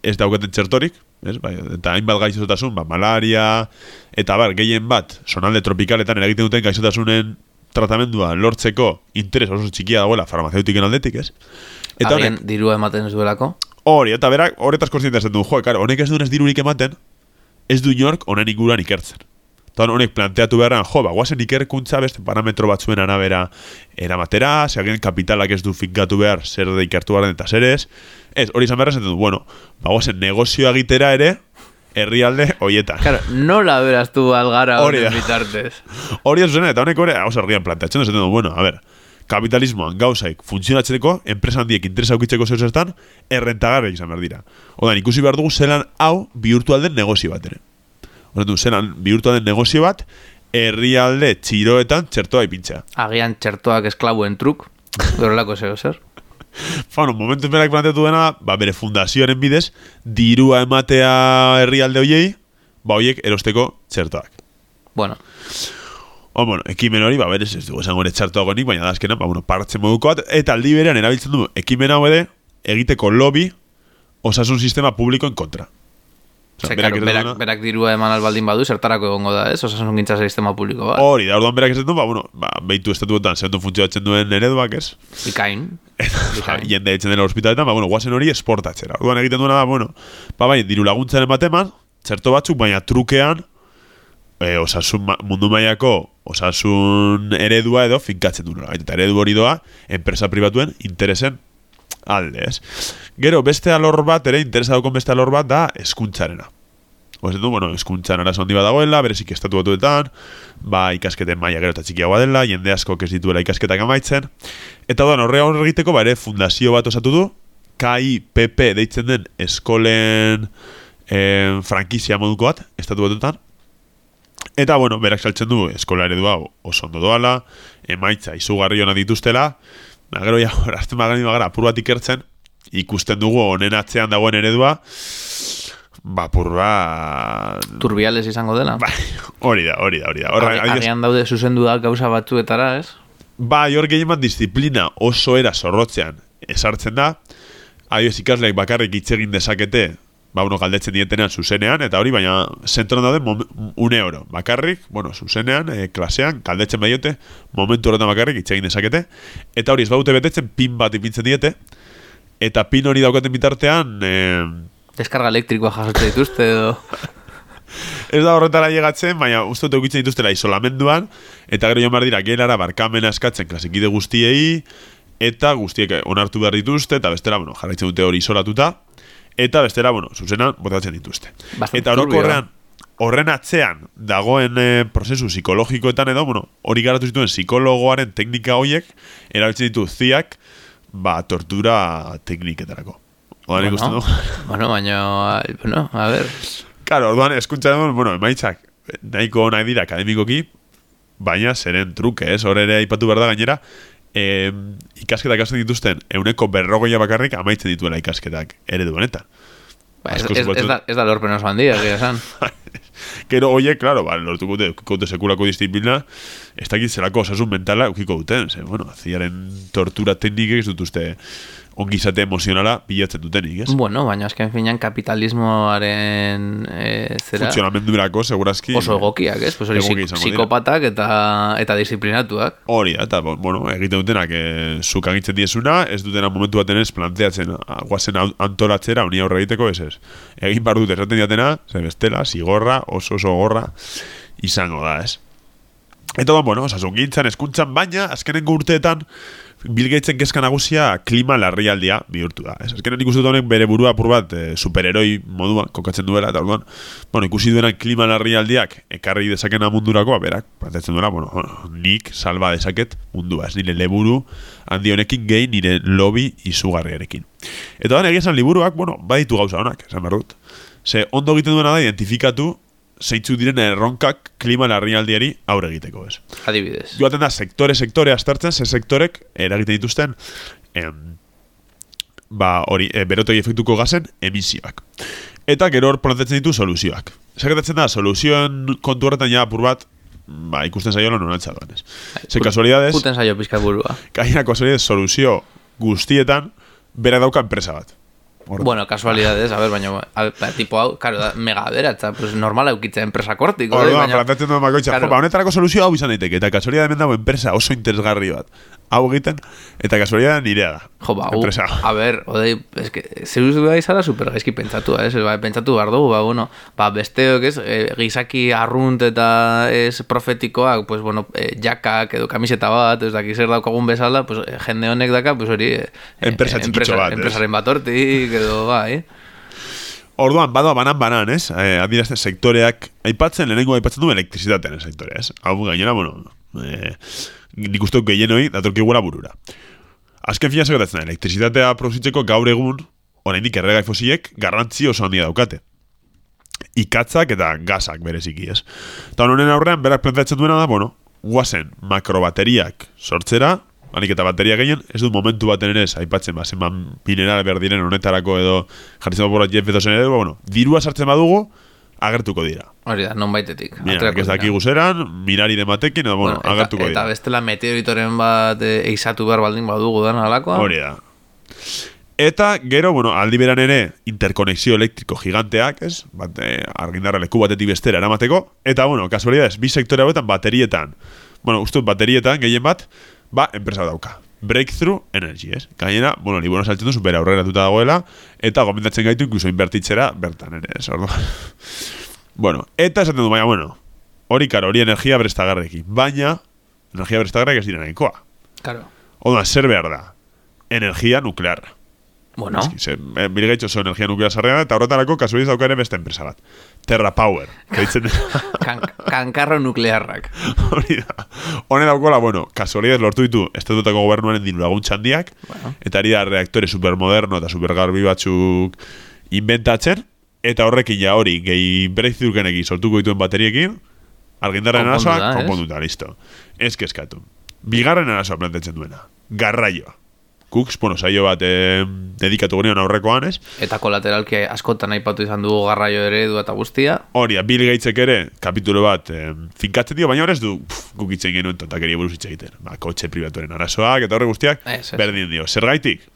ez daukaten txertorik, ez? Bai, eta hainbat gaixotasun, ba, malaria, eta bar, gehien bat, sonalde tropikaletan eragiten duten gaixotasunen tratamendua lortzeko interes oso txikia dagoela farmaceutiken aldetik, ez? Eta Agian honek, dirua ematen ez duelako. Hori, eta berak, horretaz konstienta esaten du, jo, karo, honek ez duenez dirurik ematen, ez du inork honen inguruan ikertzen. Eta honek planteatu beharran, jo, ba, guazen ikerkuntza beste parametro batzuen arabera eramatera, seagen kapitalak ez du finkatu behar zer da ikertu behar eta zer ez. Ez, hori izan beharra esaten du, bueno, ba, guazen negozioa egitera ere, herrialde hoietan. Claro, nola beraz tu algara Hori honen bitartez. Hori da zuzena, eta honek hori, hau argian planteatzen du, esaten du, bueno, a ver, kapitalismoan gauzaik funtzionatzeko, enpresa handiek interesa aukitzeko zeu zertan, errentagarri izan behar dira. Odan, ikusi behar dugu zelan hau bihurtu alden negozio bat ere. Horretu, zelan bihurtu alden negozio bat, herrialde txiroetan txertoa ipintzea. Agian txertoak esklabuen truk. Horrelako zeo zer. Bueno, momentu berak planteatu dena, ba, bere fundazioaren bidez, dirua ematea herrialde hoiei, ba, hoiek erosteko txertoak. Bueno, O, bueno, ekimen hori, ba, berez, ez dugu esango ere txartu nik, baina da azkenan, ba, bueno, partzen moduko bat, eta aldi berean erabiltzen du, ekimen hau ere, egiteko lobby, osasun sistema publikoen kontra. Osea, Ze, berak claro, berak, berak dirua eman albaldin badu, zertarako egongo da, ez? Osasun gintza sistema publiko bat. Hori, da, orduan berak esaten du, ba, bueno, ba, behitu estatuetan, zehontu funtzionatzen duen ereduak, ez? Ikain. Bikain. jende ditzen dela ospitaletan, ba, bueno, guazen hori esportatzera. Orduan egiten duena da, bueno, ba, bai, diru laguntzaren bateman, txerto batzuk, baina trukean, e, osasun ma- mundu mailako osasun eredua edo finkatzen du nolabait. Eta eredu hori doa, enpresa pribatuen interesen alde, ez? Gero, beste alor bat, ere interesa beste alor bat da eskuntzarena. Oz, du, bueno, eskuntzan arazo handi bat dagoela, berezik estatu batuetan, ba, ikasketen maila gero eta txikiagoa dela, jende asko ez dituela ikasketak amaitzen. Eta doan, horre hor egiteko, ba, ere fundazio bat osatu du, KIPP deitzen den eskolen eh, frankizia moduko bat, estatu batuetan. Eta, bueno, berak saltzen du eskola eredua oso ondo doala, emaitza izugarri hona dituztela, ba, gero ja, horazten bagani bagara, apur bat ikertzen, ikusten dugu honen atzean dagoen eredua, ba, apur bat... Turbiales izango dela. Bai, hori da, hori da, hori da. Horra, adibidez, Agian daude zuzendu da gauza batzuetara, ez? Bai, hor gehien bat disiplina oso era zorrotzean esartzen da. Adibidez ikasleak bakarrik hitz egin dezakete, ba, uno galdetzen dietenean zuzenean, eta hori, baina zentron daude une oro. Bakarrik, bueno, zuzenean, e, klasean, galdetzen badiote, momentu horretan bakarrik hitz egin dezakete. Eta hori, ez baute betetzen, pin bat ipintzen diete, eta pin hori daukaten bitartean, e, Deskarga elektrikoa jasotzen dituzte edo... ez da horretara llegatzen, baina uste dut eukitzen dituztela isolamenduan, eta gero joan behar dira, gelara barkamena eskatzen klasikide guztiei, eta guztiek onartu behar dituzte, eta bestela, bueno, jarraitzen dute hori isolatuta, eta bestela, bueno, zuzenan, botatzen dituzte. Bastante eta orokorrean, horren atzean dagoen eh, prozesu psikologikoetan edo, bueno, hori garatu zituen psikologoaren teknika horiek, erabiltzen ditu ziak, ba, tortura tekniketarako. Oda nik bueno, du? bueno, baina... Bueno, a ver... Claro, orduan eskuntza duen, bueno, emaitzak nahiko nahi dira akademikoki, baina zeren truke, ez? Hor ere aipatu behar da gainera, eh, ikasketak ikasten dituzten euneko berrogoia bakarrik amaitzen dituela ikasketak eredu honetan. Ba, ez, ez, ez, da, ez da lorpen oso handia, egia esan. Gero hoiek, claro, ba, lortuko dute, dute sekulako disiplina, ez dakit zelako osasun mentala eukiko duten, ze, bueno, ziaren tortura teknikek ez dut uste ongizate emozionala bilatzen dutenik, ez? bueno, baina azken finean kapitalismoaren e, zera Funtzionamendurako, segurazki. oso egokiak, ez? Pues hori egoki psikopatak eta, eta disiplinatuak. Hori da, eta, bueno, egiten dutenak e, zuk agintzen diezuna, ez dutena momentu baten ez planteatzen, guazen antolatzera, honi aurre egiteko, ez ez. Egin bar dut esaten diatena, ze bestela, zigorra, oso oso gorra, izango da, ez. Eta bueno, osasun gintzan, eskuntzan, baina, azkenengo urteetan, Bill Gatesen nagusia klima larrialdia bihurtu da. Ez, azkenen ikusten dut honek bere burua apur bat e, superheroi moduan kokatzen duela, eta orduan, bueno, ikusi duena klima larrialdiak ekarri dezakena mundurako, ba, berak, planteatzen duela, bueno, nik salba dezaket mundua, ez nire leburu handi honekin gehi nire lobby izugarriarekin. Eta da, egia esan liburuak, bueno, baditu gauza honak, esan behar dut. Ze, ondo egiten duena da, identifikatu zeintzuk diren erronkak klima larrialdiari aurre egiteko, ez? Adibidez. joaten da sektore sektore astartzen ze sektorek eragiten dituzten em, ba hori e, berotegi efektuko gazen emisioak. Eta gero hor planteatzen ditu soluzioak. Zagertatzen da? Soluzioen kontu horretan ja apur bat ba ikusten zaiola norantza doan ez? Ze kasualidades Puten zaio pizka burua. gaina kasualidades soluzio guztietan bera dauka enpresa bat Hor- Bueno, casualidades, a ver, baina, ba, tipo hau, claro, da, mega aberatza, pues normal eukitzen enpresa kortiko, eh, Orduan, baina, planteatzen duen bakoitza, Claro. jo, ba, honetarako soluzio hau izan daiteke, eta kasualidad hemen dago enpresa oso interesgarri bat. Hau egiten, eta kasualidad nirea da. jo, ba, enpresa. a ver, odei, es que, zeu da izala super gaizki pentsatu, ez, ba, pentsatu behar dugu, ba, bueno, ba, besteok, ez, e, gizaki arrunt eta ez profetikoak, pues, bueno, e, jakak edo kamiseta bat, ez daki zer daukagun bezala, pues, e, jende honek daka, pues, hori, e, Enpresa e, bat? Enpresaren bat hortik, edo, bai, Orduan, badoa banan-banan, ez? Eh, adirazte sektoreak, aipatzen, lehenengo aipatzen du elektrizitatearen sektorea, ez? Hau gainera, bueno, eh, nik uste dut gehienoi datorkigula burura. Azken fina segatatzen, elektrizitatea produzitzeko gaur egun, oraindik erregai fosilek, garrantzi oso handia daukate. Ikatzak eta gasak bereziki, ez? Eta honen aurrean, berak planteatzen duena da, bueno, guazen makrobateriak sortzera, Hanik eta bateria gehien, ez dut momentu baten ere aipatzen, ba, zenbat mineral behar diren honetarako edo jarritzen bat borrat Jeff Bezosen ere, bueno, dirua sartzen badugu, agertuko dira. hori da, non baitetik. Mira, ez dakigu zeran, mirari dematekin, edo, bueno, eta, agertuko eta dira. bestela meteoritoren bat e, eizatu behar baldin badugu dan alakoa. Hori da. Eta, gero, bueno, aldi beran ere, interkonexio elektriko giganteak, ez? Bat, eh, argindarra leku batetik bestera eramateko. Eta, bueno, kasualidades, bi sektore hauetan baterietan, bueno, uste dut baterietan, gehien bat, ba, enpresa dauka. Breakthrough Energy, ez? Gainera, bueno, liburuan saltzen du, super aurreratuta dagoela, eta gomendatzen gaitu inkluso inbertitzera bertan ere, ez? Orduan. bueno, eta esaten du, baina, bueno, Hori, karo, hori energia berestagarrekin. Baina, energia berestagarrek ez dira nahikoa. Claro. Oda, zer behar da? Energia nuklearra. Bueno, Eski, ze, eh, Bill Gates oso energia nuklear sarrean, eta horretarako kasualiz daukaren beste enpresa bat. Terra Power. Deitzen dena. kan, kankarro nuklearrak. Hori da. Hone daukola, bueno, kasualidez lortu ditu estatutako gobernuaren diru laguntza handiak, Bueno. eta ari da reaktore supermoderno eta supergarbi batzuk inventatzen, eta horrekin ja hori, gehi breakthroughkenekin sortuko dituen bateriekin, argindarren arazoa, konponduta, listo. Ez kezkatu. Bigarren arazoa plantetzen duena. Garraioa. Kuk, bueno, saio bat eh, dedikatu genion aurrekoan, ez? Eta kolateralki askotan aipatu izan dugu garraio eredu eta guztia. Hori, Bill Gatesek ere, kapitulo bat, eh, finkatzen dio, baina horrez du, pff, guk itzen genuen tontakeria buruz hitz egiten. Ba, kotxe pribatuaren arazoak, eta horre guztiak, Ez, ez. berdin dio. Zergaitik?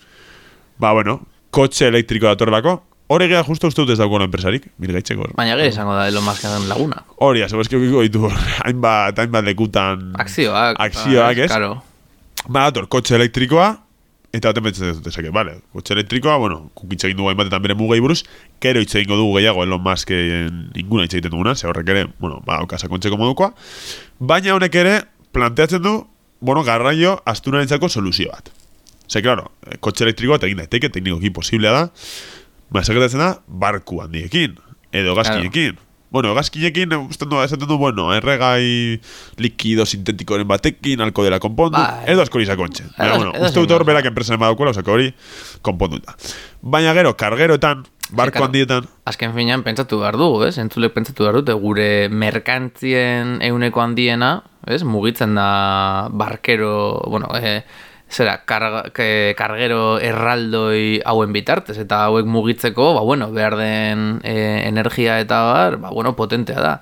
Ba, bueno, kotxe elektriko datorrelako, hori gea justo uste dut ez dagoen enpresarik, Bill Gatesek hor. Baina gero izango da Elon Musken laguna. Hori, azo, eski okiko ditu hainbat, hainbat lekutan... Akzioak. Akzioak, ez? Claro. Ba, dator, kotxe elektrikoa, eta baten pentsatzen dut esake, bale, kotxe elektrikoa, bueno, kukitxe egin dugu hainbatetan bere mugei buruz, kero hitz egingo dugu gehiago Elon Musken inguna hitz egiten duguna, ze horrek ere, bueno, ba, okasa kontxeko modukoa, baina honek ere, planteatzen du, bueno, garraio astunarentzako soluzio bat. Ze, claro, kotxe elektrikoa eta egin daiteke, teknikoki posiblea da, ba, esaketatzen da, barku handiekin, edo gazkinekin. Bueno, gazkinekin, usten du, esaten du, bueno, erregai likido sintetikoren batekin, alko dela konpondu, Bai. edo askori sakontzen. Edo- Baina, bueno, uste dut hor berak enpresan badaukula, osako hori konponduta. Baina gero, kargeroetan, barko claro. handietan, Azken finean pentsatu behar dugu, ez? Entzulek pentsatu behar dute, gure merkantzien euneko handiena, ez? Mugitzen da barkero, bueno, e, zera, karga, ke, kargero erraldoi hauen bitartez, eta hauek mugitzeko, ba, bueno, behar den e, energia eta bar, ba, bueno, potentea da.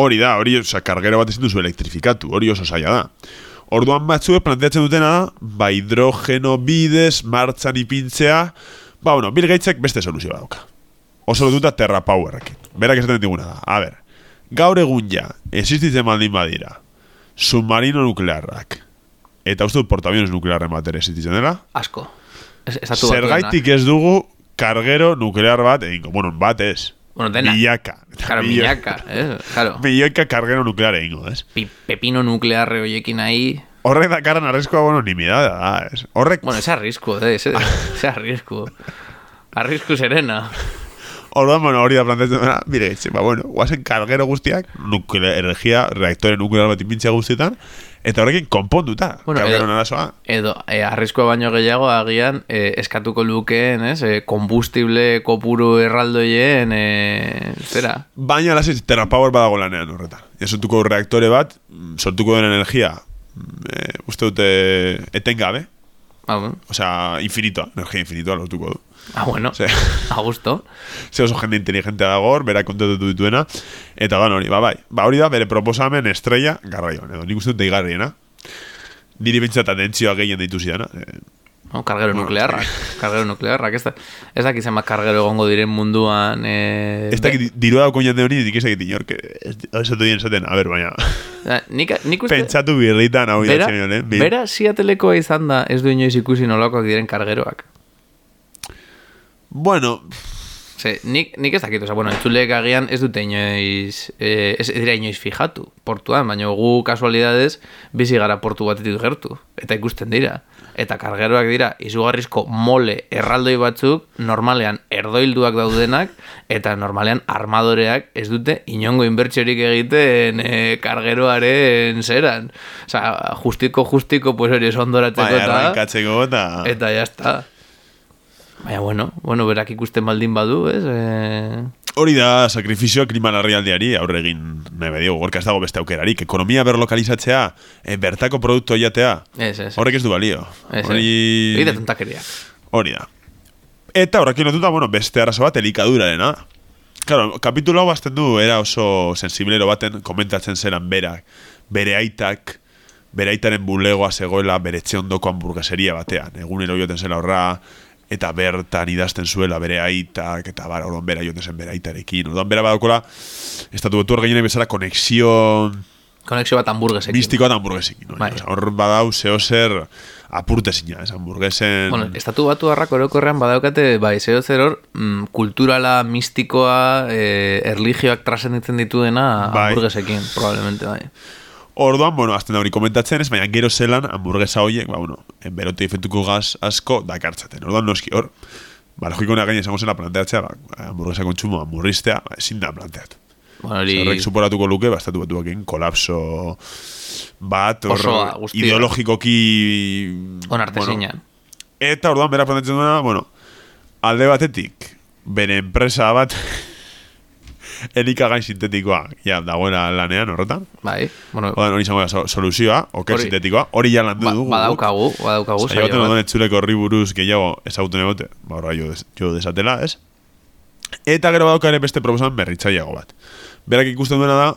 hori da, hori, oza, kargero bat ezin duzu elektrifikatu, hori oso zaila da. Orduan batzuek planteatzen dutena da, ba, hidrogeno bidez, martxan ipintzea, ba, bueno, Bill Gatesek beste soluzio dauka. Oso lotuta Terra Powerrekin. Berak esaten diguna da. A ber, gaur egun ja, existitzen baldin badira, submarino nuklearrak, eta uste dut portaaviones nuklearren bat ere existitzen dela, Asko. Ez, batuena. zergaitik ez dugu kargero nuklear bat egingo. Bueno, bat ez. Bueno, dena. Milaka. Claro, milaka, ez? Claro. Milioika kargero nuklear egingo, ez? Pi, pepino nuklearre hoiekin ahí... Horrek dakarren arreskoa bononimidada da, ez? Horrek, Bueno, ese arrisco, eh, ese, ese arrisco. Arrisco serena. Orduan, bueno, hori da planteatzen dena, mire, etxe, ba, bueno, guazen kargero guztiak, nuklear, energia, reaktore nuklear bat ipintzea guztietan, eta horrekin konponduta, Bueno, kargero edo- narazoa. Edo, e, arriskoa baino gehiago agian e, eskatuko lukeen, ez? E, kombustible kopuru erraldoien, e, zera? Baina lasiz, Terra Power badago lanean horretan. Ja, sortuko reaktore bat, mm, sortuko den energia, e, uste dute etengabe, Ah, bueno. osea, infinitoa, energia infinitoa lortuko du. Ah, bueno. Ze, A gusto. ze oso jende inteligentea dago hor, bera kontatutu dituena, eta ban hori, ba bai, ba hori da bere proposamen estrella garraioan, edo nik uste dut deigarriena. Niri bintzat atentzioa gehien deitu zidana. Eh, No, kargero Bueno, nuklearrak. Kargero nuklearrak. Ez, da, ez dakit zenbat kargero egongo diren munduan. E, ez dakit, dirua dauko jende hori, dik ez dakit inork, ez dut dien esaten, a ber, baina, Da, nik, nik uste... pentsatu birritan hau Bera, idatzen eh? Bir- bera Seattlekoa izan da ez du inoiz ikusi nolakoak diren kargeroak. Bueno, Ze, nik, nik ez dakit, oza, bueno, entzulek agian ez dute inoiz, eh, ez, dira inoiz fijatu portuan, baina gu kasualidades bizi gara portu batetik gertu, eta ikusten dira. Eta kargeroak dira, izugarrizko mole erraldoi batzuk, normalean erdoilduak daudenak, eta normalean armadoreak ez dute inongo inbertsiorik egiten e, kargeroaren zeran. Osa, justiko, justiko, pues hori esondoratzeko bai, eta... arrankatzeko eta... Eta ya está. Baina, bueno, bueno, berak ikusten baldin badu, ez? E... Hori da, sakrifizioa klima larrialdiari aurre egin nahi badio, gorka ez dago beste aukerarik. Ekonomia berlokalizatzea, e, bertako produktu jatea, Ez, ez. horrek ez du balio. Ez, Hori... Hori da tontakeriak. Hori da. Eta horrekin lotuta, bueno, beste arazo bat elikadurarena. Claro, kapitulo hau bazten du, era oso sensiblero baten komentatzen zeran berak, bere aitak, bere aitaren bulegoa zegoela bere etxe ondoko hamburgueseria batean. Egunero joten zela horra, eta bertan idazten zuela bere aitak, eta bar, orduan bera joten zen bere aitarekin. Orduan bera badakola, estatu betu gainera bezala konexion Konexio bat hamburguesekin. Mistikoa eta hamburguesekin. hori. Bai. Osea, Hor badau zeo zer apurtezina, ez hamburguesen... Bueno, estatu batu harrak orokorrean badaukate, bai, zeo zer hor, mm, kulturala, mistikoa, eh, erligioak trasenditzen dituena Bai. hamburguesekin, probablemente, bai. Orduan, bueno, azten da hori komentatzen ez, baina gero zelan hamburguesa horiek, ba, bueno, berote efektuko gaz asko dakartzaten. Orduan, noski hor, ba, logiko gaine izango zela planteatzea, ba, hamburguesa kontsumo hamburristea, ba, ezin da planteatu. Bueno, hori... Horrek suporatuko luke, bastatu batu bakin, kolapso bat, hor, Osoa, guztia. ideologikoki... Onartezina. eta orduan, bera planteatzen duena, bueno, alde batetik, bere enpresa bat, elikagai sintetikoa, ja, dagoena lanean horretan, Bai, bueno, Orduan, hori izango da so- soluzioa, oker Hori- sintetikoa, hori ja landu ba, dugu. badaukagu, badaukagu, Zaila baten saio ondoen bat. etzuleko horri buruz gehiago ezagutzen egote, ba, horra jo, des, jo desatela, ez? Eta gero badauka ere beste proposamen berritzaileago bat. Berak ikusten duena da,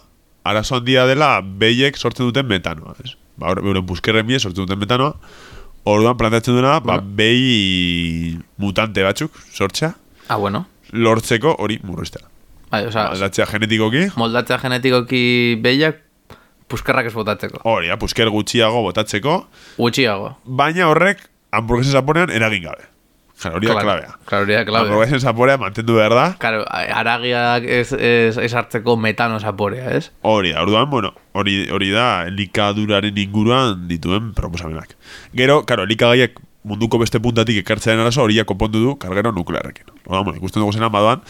arazo handia dela behiek sortzen duten metanoa, ez? Ba, hor, euren buskerren bie sortzen duten metanoa, orduan planteatzen duena, ba, behi mutante batzuk sortzea, Ah, bueno. lortzeko hori murriztea. Bai, osea, Aldatzea genetikoki, moldatzea genetikoki behiak puskerrak ez botatzeko. hori, ja, pusker gutxiago botatzeko, Gutxiago. baina horrek hamburguesen zaporean eragin gabe. Da Claro, klabea. Da klabea. Hamburguesen zaporea mantendu behar da. Claro, aragiak ez, ez, ez hartzeko metano zaporea, ez? Hori da, orduan, bueno, hori, hori da elikaduraren inguruan dituen proposamenak. Gero, karo, elikagaiak munduko beste puntatik ekartzearen arazo horiak konpondu du kargero nuklearrekin. Orduan, bueno, ikusten dugu zena, badoan,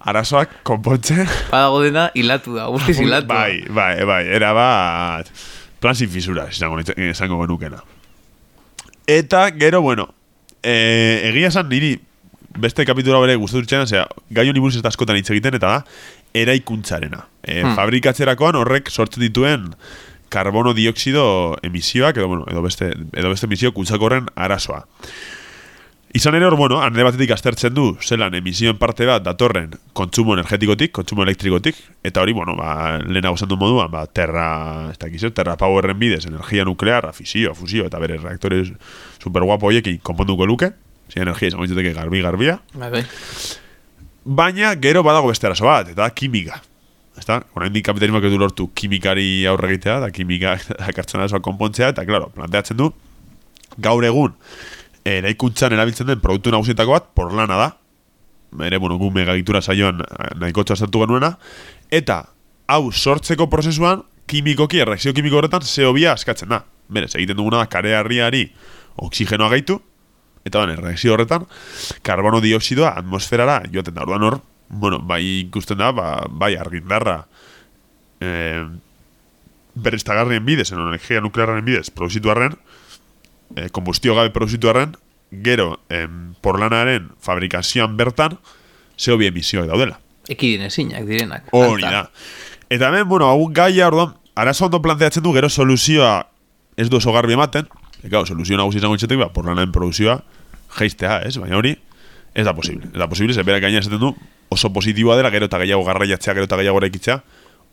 arazoak konpontzen... Badago dena hilatu da, guztiz hilatu. bai, bai, bai, era bat... Plan sin fisuras, izango, izango genukena. Eta, gero, bueno, e, egia esan niri beste kapitula bere zitzaidan, osea, gai honi buruz ez da askotan hitz egiten, eta da, eraikuntzarena. E, Hmm. Fabrikatzerakoan horrek sortzen dituen karbono dioksido emisioak, edo, bueno, edo beste, edo beste emisio kutsakorren arazoa. Izan ere hor, bueno, hande batetik aztertzen du, zelan emisioen parte bat datorren kontsumo energetikotik, kontsumo elektrikotik, eta hori, bueno, ba, lehenago esan du moduan, ba, terra, ez dakiz, eh, terra powerren bidez, energia nuklearra, fisio, fusio, eta bere reaktore super guapo horiekin konponduko luke, zi energia izango ditzateke garbi-garbia, Bai, bai. baina gero badago beste arazo bat, eta da kimika. Ezta? Oraindik kapitalismoak ez du lortu kimikari aurre egitea, da kimika dakartzen arazoa konpontzea, eta claro, planteatzen du gaur egun eraikuntzan erabiltzen den produktu nagusietako bat porlana da. Ere, bueno, gu megagitura saioan eh, nahiko txastartu genuena. Eta, hau sortzeko prozesuan, kimikoki, erreakzio kimiko horretan, CO2 askatzen da. Berez, egiten duguna da, kare harriari oksigenoa gaitu, eta ban, erreakzio horretan, karbono dioksidoa atmosferara joaten da. Orduan hor, bueno, bai ikusten da, ba, bai argindarra, eh, berriztagarrien bidez, en energia nuklearren bidez, produzitu arren, eh, kombustio gabe produzitu arren, gero, em, porlanaren fabrikazioan bertan, CO2 emisioak daudela. Ekidin ezinak direnak. Hori da. Eta hemen, bueno, hau gaia, orduan, arazo ondo planteatzen du, gero soluzioa ez du oso garbi ematen, e, gau, soluzio nagusi izango itxetek, ba, porlanaren produzioa geistea, ez? Baina hori, ez da posible. Ez da posible, ze berak gaina esaten du, oso positiboa dela, gero eta gehiago garraiatzea, gero eta gehiago eraikitzea,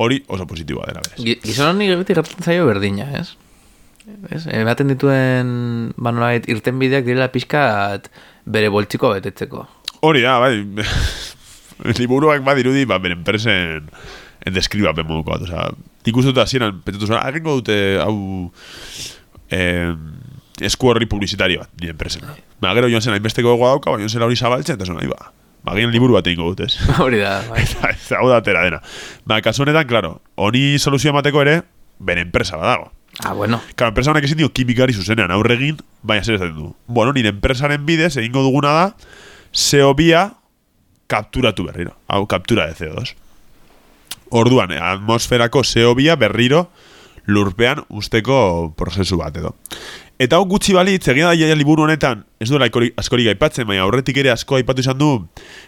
hori oso positiboa dela, berez. Gi- Gizon honi beti gertatzen zaio berdina, ez? Ez? Ematen dituen, ba nolabait, irten direla pixkat bere boltsiko betetzeko. Hori da, bai, liburuak badirudi, ba, beren enpresen en deskribapen moduko bat, osea, nik uste dut hasieran petetu zuen, agengo dute, hau, eh, esku horri publizitario bat, nire enpresen. Ba, gero joan zen, hainbesteko gogoa dauka, ba, joan zela hori zabaltzen, eta zuen, ba, ba, gian liburu bat egingo dut, ez. Hori da, bai. Eta ez hau da atera dena. Ba, kasu honetan, claro, honi soluzio emateko ere, bere enpresa badago. Ah, bueno. Claro, enpresa honek ezin dio kimikari zuzenean aurregin, baina zer esaten du. Bueno, nire enpresaren bidez egingo duguna da CO2 kapturatu berriro. Hau, kaptura de CO2. Orduan, atmosferako CO2 berriro lurpean usteko prozesu bat edo. Eta hau gutxi balitz, egia da liburu honetan, ez duela askori, askorik aipatzen, baina aurretik ere asko aipatu izan du,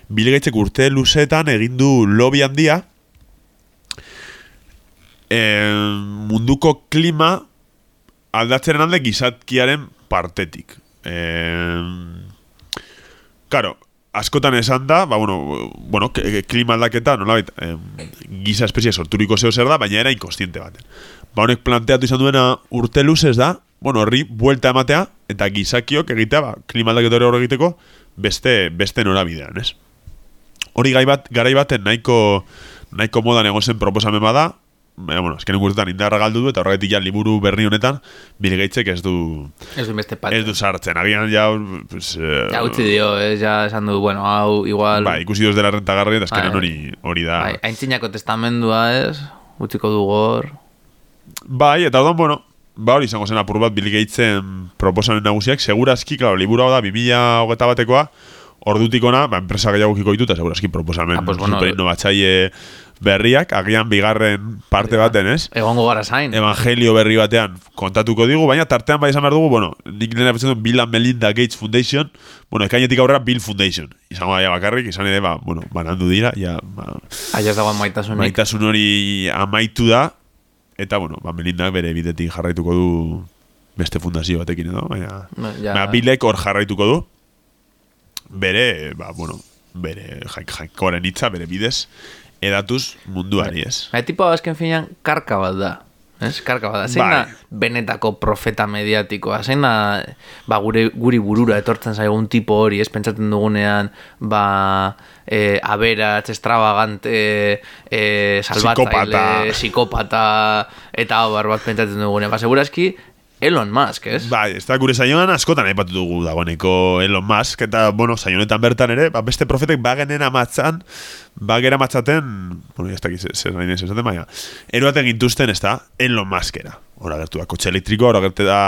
bilegaitzek urte luzeetan egin du lobby handia, e, munduko klima aldatzeren alde gizatkiaren partetik. E, Karo, askotan esan da, ba, bueno, bueno, klima aldaketa, nolabait, eh, giza espezie sorturiko zeo zer da, baina era inkostiente baten. Ba, honek planteatu izan duena urte luzez da, bueno, horri, buelta ematea, eta gizakiok egitea, ba, klima aldaketa hori egiteko, beste, beste norabidean, ez? Hori gai bat, garai baten nahiko, nahiko modan egon zen proposamen bada, baina, bueno, azken urtetan indarra galdu du, eta horregatik ja liburu berri honetan, Bill Gatesek ez du, Ez du beste pat. ez du sartzen. Agian ja, pues, eh, Ja, utzi dio, ez, ja esan du, bueno, hau, igual... Ba, ikusi doz dela rentagarri, eta azkenean Bai. hori, hori da. Bai, aintzinako testamendua ez, utziko du gor. Bai, eta orduan, bueno, ba hori izango zen apur bat Bill Gatesen proposamen nagusiak, segurazki, claro, liburu da 2008 batekoa, ordutik ona, ba, enpresa gehiago kiko ditu, eta segurazki proposamen Ah, pues bueno, super innovatzaile berriak, agian bigarren parte baten, ez? Egongo gara zain. Evangelio berri batean kontatuko digu, baina tartean bai esan behar dugu, bueno, nik nire apetzen dut Bill and Melinda Gates Foundation, bueno, ekainetik aurrera Bill Foundation. Izango da ja bakarrik, izan ere, ba, bueno, banandu dira, ja, ba, Aiaz dagoen maitasunik. maitasun hori amaitu da, eta, bueno, ba, Melinda bere bidetik jarraituko du beste fundazio batekin edo, baina, No, ja. baina Billek hor jarraituko du, bere, ba, bueno, bere jaik, jaikoaren hitza, bere bidez, edatuz munduari, ez? Bai, tipo azken finean karka bat da. Ez? Karka bat da. Zein Bai. da benetako profeta mediatikoa? Zein da ba, gure, guri burura etortzen zaigun tipo hori, ez pentsatzen dugunean ba, e, aberatz, extravagante, e, salbatzaile, Psikopata. psikopata, eta abar bat pentsatzen dugunean. Ba, segurazki, Elon Musk, ez? Bai, ez da gure saioan askotan aipatu dugu dagoeneko Elon Musk, eta, bueno, saionetan bertan ere, ba, beste profetek bagenen amatzan, bagera matzaten, bueno, ez dakit zer nahi nez esaten, baina, eroaten gintuzten, ez da, Elon Muskera. Hora gertu da, kotxe elektrikoa, hora gertu da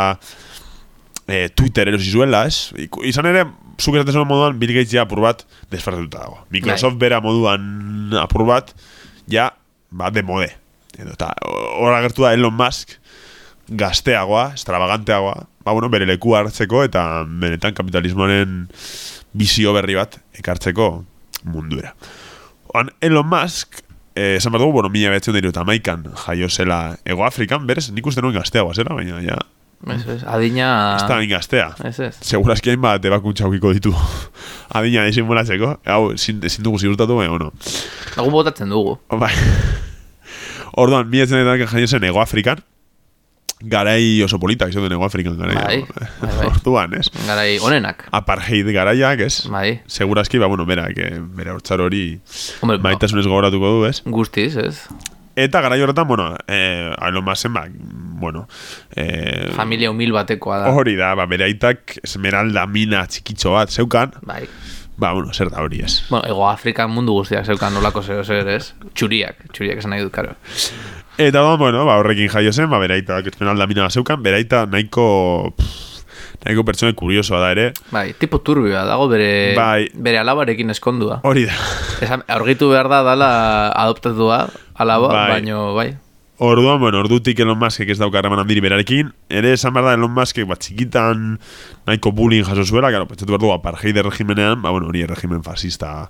e, Twitter erosi zuela, ez? Izan ere, zuk esaten zuen moduan, Bill Gates ja apur bat desfarretuta dago. Microsoft bera moduan apur bat, ja, ba, demode. Edo, eta hora gertu da Elon Musk, gazteagoa, extravaganteagoa, ba, bueno, bere leku hartzeko eta benetan kapitalismoaren bizio berri bat ekartzeko munduera. Oan, Elon Musk, eh, esan behar dugu, bueno, mila behatzen dira eta maikan jaio zela Ego Afrikan, berez, nik uste nuen gazteagoa zera, baina ja, Ez, ez, adina... ez da hain gaztea. Ez, ez. Segurazki hainbat ebakuntza aukiko ditu adina disimulatzeko. Hau, ezin dugu ziurtatu, baina, bueno. Lagun botatzen dugu. Bai. Orduan, mila behatzen dira jaio zen Ego Afrikan, garai oso politak izan den Ego Afrikan garai. Bai, bai, bai. Orduan, ez? Garai onenak. Apartheid garaiak, ez? Bai. Segurazki, ba, bueno, berak, eh, bere hortzar hori ba, maitasunez gogoratuko du, ez? guztiz, ez? Eta garai horretan, bueno, eh, Elon Musken, ba, bueno, eh, Familia humil batekoa da. hori da, ba, bere aitak esmeralda mina txikitxo bat zeukan, Bai. Ba, bueno, zer da hori ez. Bueno, Ego Afrikan mundu guztiak zeukan nolako zeo zer, ez? Txuriak, txuriak esan nahi dut, karo. Eta da, bueno, ba, horrekin jaio zen, ba, bere aitak esmeralda mina zeukan, bere aita nahiko, pff, nahiko pertsone kuriosoa da ere, Bai, tipo turbioa dago bere, Bai. bere alabarekin eskondua. hori da. Esan, aurgitu behar da dala adoptatua alaba, Bai. baino, bai. Orduan, bueno, ordutik Elon Muskek ez dauka harreman handiri berarekin, ere esan behar da Elon Muskek bat txikitan nahiko bullying jaso zuela, claro, pentsatu behar du apartheid regimenean, ba, bueno, hori regimen fascista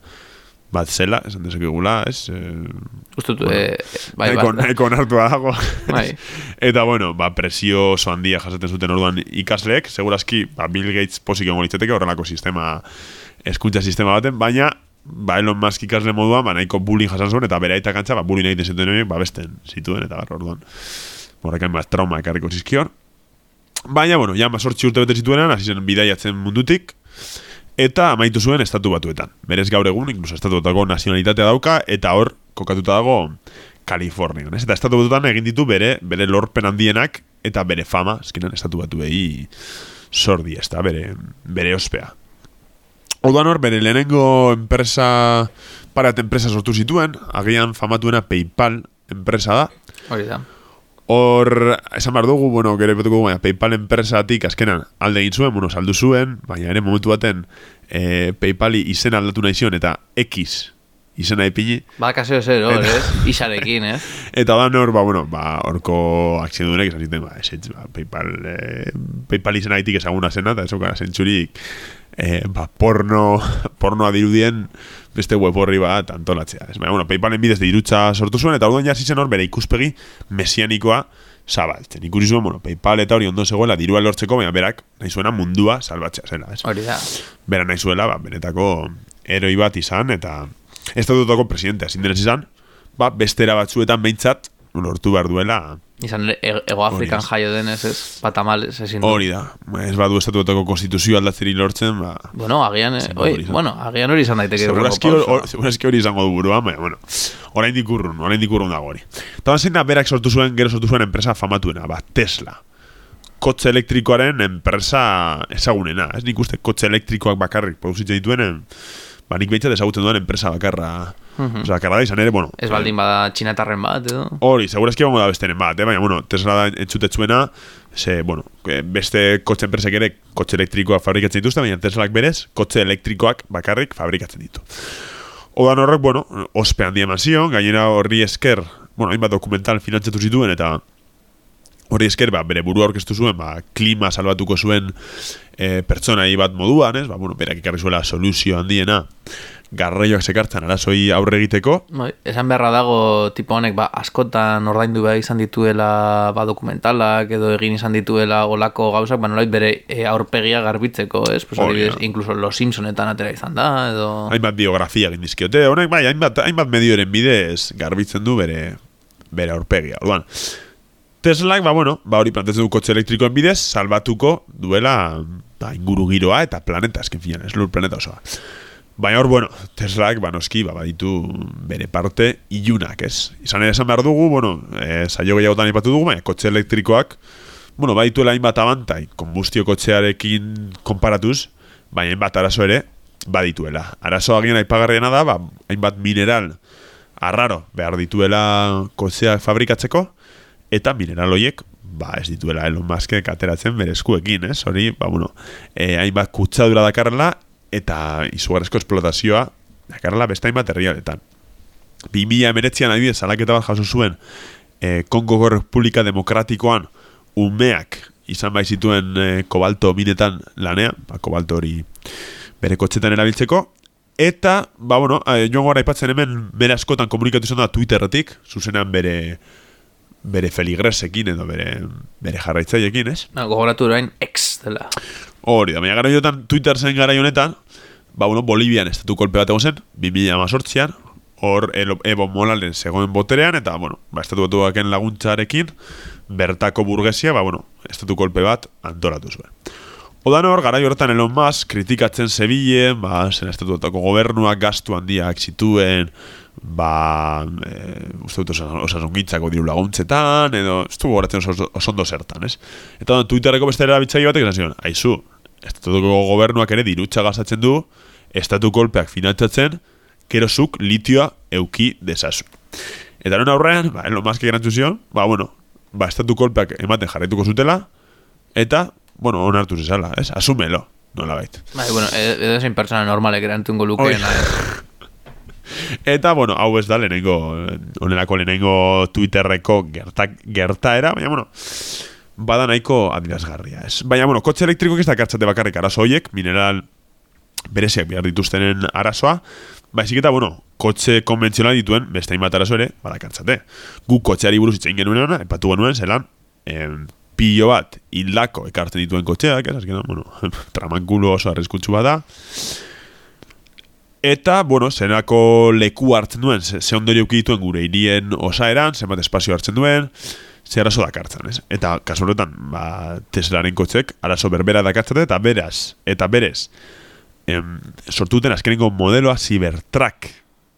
bat zela, esan dezakegula, ez? Eh, Uste dut, eh, bai, nahiko, bai. nahiko onartua dago. Bai. Eta, bueno, ba, presio oso handia jasaten zuten orduan ikasleek, segurazki, ba, Bill Gates posik egon litzateke horrelako sistema, eskuntza sistema baten, baina, ba, Elon Musk ikasle moduan, ba, nahiko bullying jasan zuen, eta bere aita kantza, ba, bullying egiten zuten horiek, ba, besten zituen, eta bar, orduan, horrekan, ba, trauma ekarriko zizkion. Baina, bueno, ja, mazortzi urte bete zituenean, hasi zen bidaiatzen mundutik, eta amaitu zuen estatu batuetan. Berez gaur egun, incluso estatu batuetako nazionalitatea dauka, eta hor kokatuta dago Kalifornian. Ez? Eta estatu batuetan egin ditu bere, bere lorpen handienak, eta bere fama, eskenan estatu batu behi sordi, ez da, bere, bere ospea. Oduan hor, bere lehenengo enpresa, parat enpresa sortu zituen, agian famatuena PayPal enpresa da, Hori da. Hor, esan behar dugu, bueno, gero ipatuko dugu, baina PayPal enpresatik azkenan alde egin zuen, bueno, saldu zuen, baina ere momentu baten e, PayPali izen aldatu nahi zion, eta X izena ipini, Ba, kaseo zer, hor, Eta- ez? Isarekin, ez? eta da hor, ba, bueno, ba, horko akziodunek esan ziten, ba, esetz, ba, PayPal, e, PayPal izena haitik ezaguna zena, eta ezokara zentzurik, e, ba, porno, pornoa dirudien beste web horri bat antolatzea. Ez, baina, bueno, PayPalen bidez dirutza sortu zuen, eta orduan jasi zen hor bere ikuspegi mesianikoa zabaltzen. Ikusi zuen, bueno, PayPal eta hori ondo zegoela dirua lortzeko, baina berak nahi zuena mundua salbatzea zela. Ez? Hori da. Bera nahi zuela, ba, benetako eroi bat izan, eta estatutako presidentea zindenez izan, ba, bestera batzuetan behintzat lortu behar duela Izan ere, e- Ego Afrikan jaio denez, ez, patamales, ezin. Hori da, ez badu estatuetako konstituzio aldatzeri lortzen, ba... Bueno, agian, eh, oi, bueno, agian hori izan daiteke Segurazki hori, izango du buruan, baina, bueno, orain dikurrun, orain dikurrun dago hori. Eta zein da berak sortu zuen, gero sortu zuen enpresa famatuena, ba, Tesla. Kotxe elektrikoaren enpresa ezagunena. Ez nik uste kotxe elektrikoak bakarrik produzitzen dituenen, ba, nik behitzat ezagutzen duen enpresa bakarra. Mhm. Osea, bakarra da izan ere, bueno. Ez baldin bada txinatarren bat, edo? Hori, segurazki egongo da bestenen bat, eh? baina, bueno, Tesla da entzutetzuena, ze, bueno, eh, beste kotxe enpresek ere kotxe elektrikoak fabrikatzen dituzte, baina Teslak berez, kotxe elektrikoak bakarrik fabrikatzen ditu. Odan horrek, bueno, ospe handi eman zion, gainera horri esker, bueno, hainbat dokumental finantzatu zituen, eta horri esker, ba, bere burua aurkeztu zuen, ba, klima salbatuko zuen e, pertsonai bat moduan, ez? Ba, bueno, berak ekarri zuela soluzio handiena, garraioak sekartzen arazoi aurre egiteko, Bai, esan beharra dago tipo honek ba, askotan ordaindu behar izan dituela ba, dokumentalak edo egin izan dituela olako gauzak, ba, nolait bere e, aurpegia garbitzeko, ez? Pues, adibidez, incluso Los Simpsonetan atera izan da, edo... hainbat biografia egin dizkiote, honek bai, hainbat, hainbat medioren bidez garbitzen du bere bere aurpegia. Orduan, Teslak, ba, bueno, ba, hori plantetzen du kotxe elektrikoen bidez, salbatuko duela ba, inguru giroa eta planeta, esken finan, ez lur planeta osoa. Baina hor, bueno, Teslak, ba, noski, ba, baditu bere parte ilunak, ez? Izan ere esan behar dugu, bueno, e, saio gehiagotan ipatu dugu, baina kotxe elektrikoak, bueno, badituela hainbat abantai, konbustio kotxearekin konparatuz, baina hainbat arazo ere, badituela. Arazo agian aipagarriena da, ba, hainbat mineral arraro behar dituela kotxeak fabrikatzeko, eta mineral horiek, ba, ez dituela Elon Muskek ateratzen bere eskuekin, ez? Hori, ba, bueno, e, hainbat kutsadura dakarrela, eta izugarrezko esplotazioa dakarrela beste hainbat herrialetan. 2000 emeretzian adibidez salaketa bat jaso zuen e, Kongoko Republika Demokratikoan umeak izan bai zituen e, kobalto minetan lanean, ba, kobalto hori bere kotxetan erabiltzeko, eta, ba, bueno, e, joan gara aipatzen hemen bere askotan komunikatu izan da Twitterretik, zuzenean bere bere feligresekin edo bere, bere jarraitzailekin, ez? No, gogoratu orain ex dela. Hori da, baina gara jotan Twitter zen gara honetan, ba, bueno, Bolivian estatu kolpe bat egon zen, 2018an, hor Evo Morales zegoen boterean, eta, bueno, ba, estatu batuaken laguntzarekin, bertako burgesia, ba, bueno, estatu kolpe bat antolatu zuen. Odan hor, gara horretan Elon Musk kritikatzen zebilen, ba, zen estatu gobernuak gastu handiak zituen, ba, e, uste dut osa- osasungintzako diru laguntzetan, edo, ez du gogoratzen oso, oso zertan, ez? Eta Twitterreko beste erabiltzaile batek esan zion, aizu, estatuko gobernuak ere dirutxa gastatzen du, estatu kolpeak finantzatzen, kerozuk litioa euki dezazu. Eta non aurrean, ba, Elon Musk erantzun zion, ba, bueno, ba, estatu kolpeak ematen jarraituko zutela, eta, bueno, onartu zezala, ez? Asumelo, nola bait. Bai, bueno, e- edo zein pertsona normalek erantungo lukeena. Eta, bueno, hau ez da lehenengo, onelako lehenengo Twitterreko gertak, gertaera, baina, bueno, bada nahiko adierazgarria, ez? Baina, bueno, kotxe elektrikoak ez dakartzate bakarrik arazo horiek, mineral bereziak behar dituztenen arazoa, baizik eta, bueno, kotxe konbentzional dituen beste hainbat arazo ere, badakartzate. Gu kotxeari buruz itzein genuen ona, epatu genuen, zelan, em, pilo bat hildako ekartzen dituen kotxeak, ez? Azkenan, bueno, tramankulo oso arriskuntsu bada, Eta, bueno, zenako leku hartzen duen, ze, ondorio eduki dituen gure hirien osaeran, zenbat espazio hartzen duen, ze arazo dakartzen, ez? Eta, kasu horretan, ba, Teslaren kotxek, arazo berbera dakartzate, eta beraz, eta berez, em, sortu duten azkenengo modeloa Cybertruck,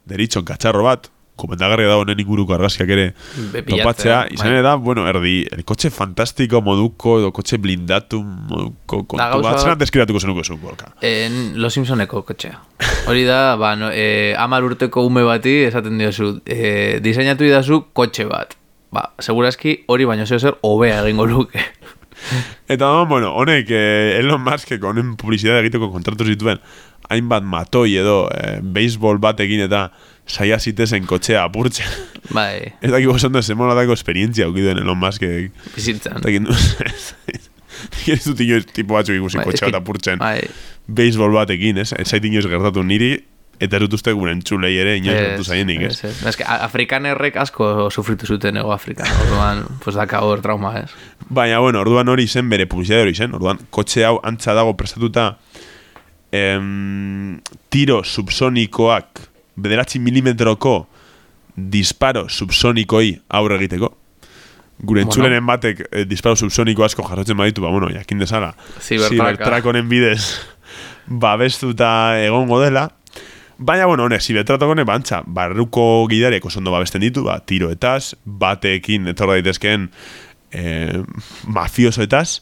deritxon katxarro bat, komendagarria da honen inguruko argazkiak ere Be- topatzea, bai. izan da, bueno, erdi, el kotxe fantastiko moduko, edo kotxe blindatu moduko kontu bat, zelan deskiratuko zenuko zuen, Gorka? En Los Simpsoneko kotxea. Hori da, ba, no, e, amar urteko ume bati esaten diozu, e, diseinatu idazu kotxe bat. Ba, segurazki hori baino zeo zer hobea egingo luke. Eta, bueno, honek eh, Elon Muskek honen publizitate egiteko kontratu zituen hainbat matoi edo eh, baseball bat egin eta saia zitezen kotxea apurtzen. Bai, Ez dakik oso zen molatako esperientzia ukiduen Elon Muskek. bizitzan. Eta egin du... Ez dut inoiz tipo batzuk ikusi Bai, kotxe eski- bat apurtzen Bai, baseball bat egin, ez? Ez zait inoiz gertatu niri eta erut uste gure entzulei ere inoiz gertatu zaienik, ez? ez, ez. Ez afrikanerrek asko sufritu zuten ego Afrikan. Orduan, pues daka hor trauma, ez? Baina, bueno, orduan hori zen, bere publizitate hori zen. Orduan, kotxe hau antza dago prestatuta em, tiro subsonikoak bederatzi milimetroko disparo subsonikoi aurre egiteko. gure Bueno. entzulenen batek eh, disparo subsoniko asko jarratzen baditu, ba, bueno, jakin dezala. Zibertraka. Zibertrakonen bidez babestuta egongo dela. Baina, bueno, honek, zibertratako honek, bantza, barruko gidareko ondo babesten ditu, ba, tiroetaz, bateekin etorra daitezkeen eh, mafiosoetaz,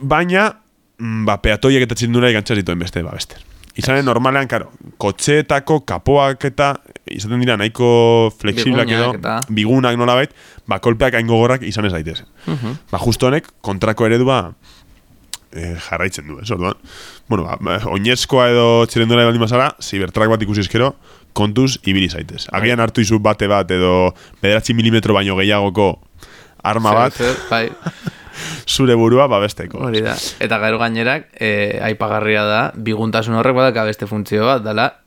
baina, mm, ba, peatoiek eta txindura ikantzaz dituen beste babester. Izanen normalean, karo, kotxeetako kapoak eta izaten dira nahiko flexiblak edo, eta- bigunak nolabait, ba, kolpeak hain gogorrak izan ez daitezen. Ba, justo honek, kontrako eredua eh, jarraitzen du, ez, orduan. Bueno, ba, ba, oinezkoa edo txerendura baldin bazara, zibertrak bat ikusi ezkero, kontuz ibili zaitez. Agian hartu izu bate bat edo bederatzi milimetro baino gehiagoko arma bat, Zer, zer, bai, zure burua babesteko. hori da. Eta gero gainerak, eh, aipagarria da, biguntasun horrek badaka beste funtzio bat, dala,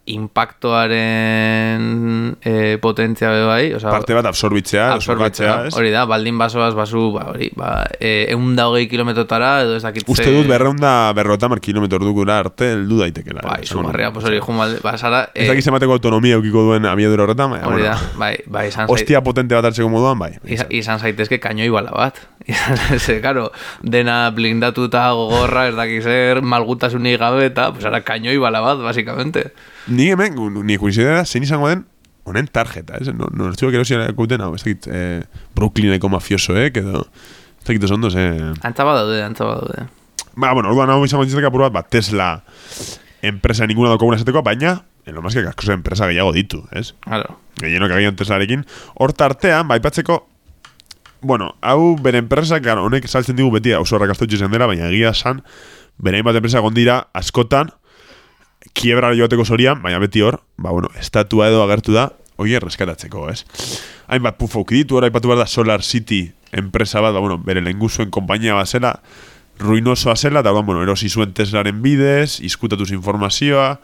impactoaren eh, potentzia be bai, osea, Parte bat absorbitzea, absorbitzea, absorbatzea, ez? hori da, baldin basoaz basu, ba, hori, ba, eh, egun da hogei kilometrotara, edo ez dakit Uste dut berreunda berrota mar kilometro dugura arte heldu daitekela. Bai, eh, sumarria, pues hori, jumal, basara, Ez dakiz emateko autonomia eukiko duen abiadura horretan, baina, hori da, bai, bai, izan zait- hostia potente bat hartzeko moduan, bai. Izan, izan zaitezke kainoi bala bat. Ze, karo, dena blindatuta gogorra, ez dakiz zer, malgutasunik gabe eta, pues ara, kainoi bala bat, basicamente. Ni hemen, ni kurizidea, zein izango den, honen tarjeta, ez? No, no, erosia ekuten, hau, ez dakit, eh, Brooklyneko mafiosoek, edo, ez dakit oso ondo, ze... Antza badaude, antza badaude. Ba, bueno, orduan hau izango ditzatek apur bat, ba, Tesla enpresa ninguna daukaguna esateko, baina, en lo más que askoz enpresa gehiago ditu, ez? Claro. Gehienok agian Teslarekin. Hor tartean, ba, aipatzeko, bueno, hau bere enpresa, claro, honek saltzen digu beti oso rakastutxe izan dela, baina egia san, bere hainbat enpresa gondira askotan, kiebra joateko zorian, baina beti hor, ba, bueno, estatua edo agertu da, oie, reskatatzeko, ez? Hainbat pufok ditu, hor aipatu behar da Solar City enpresa bat, ba, bueno, bere lenguzuen konpainia bat zela, ruinosoa zela, eta, bueno, erosi zuen Teslaren bidez, izkutatuz informazioa,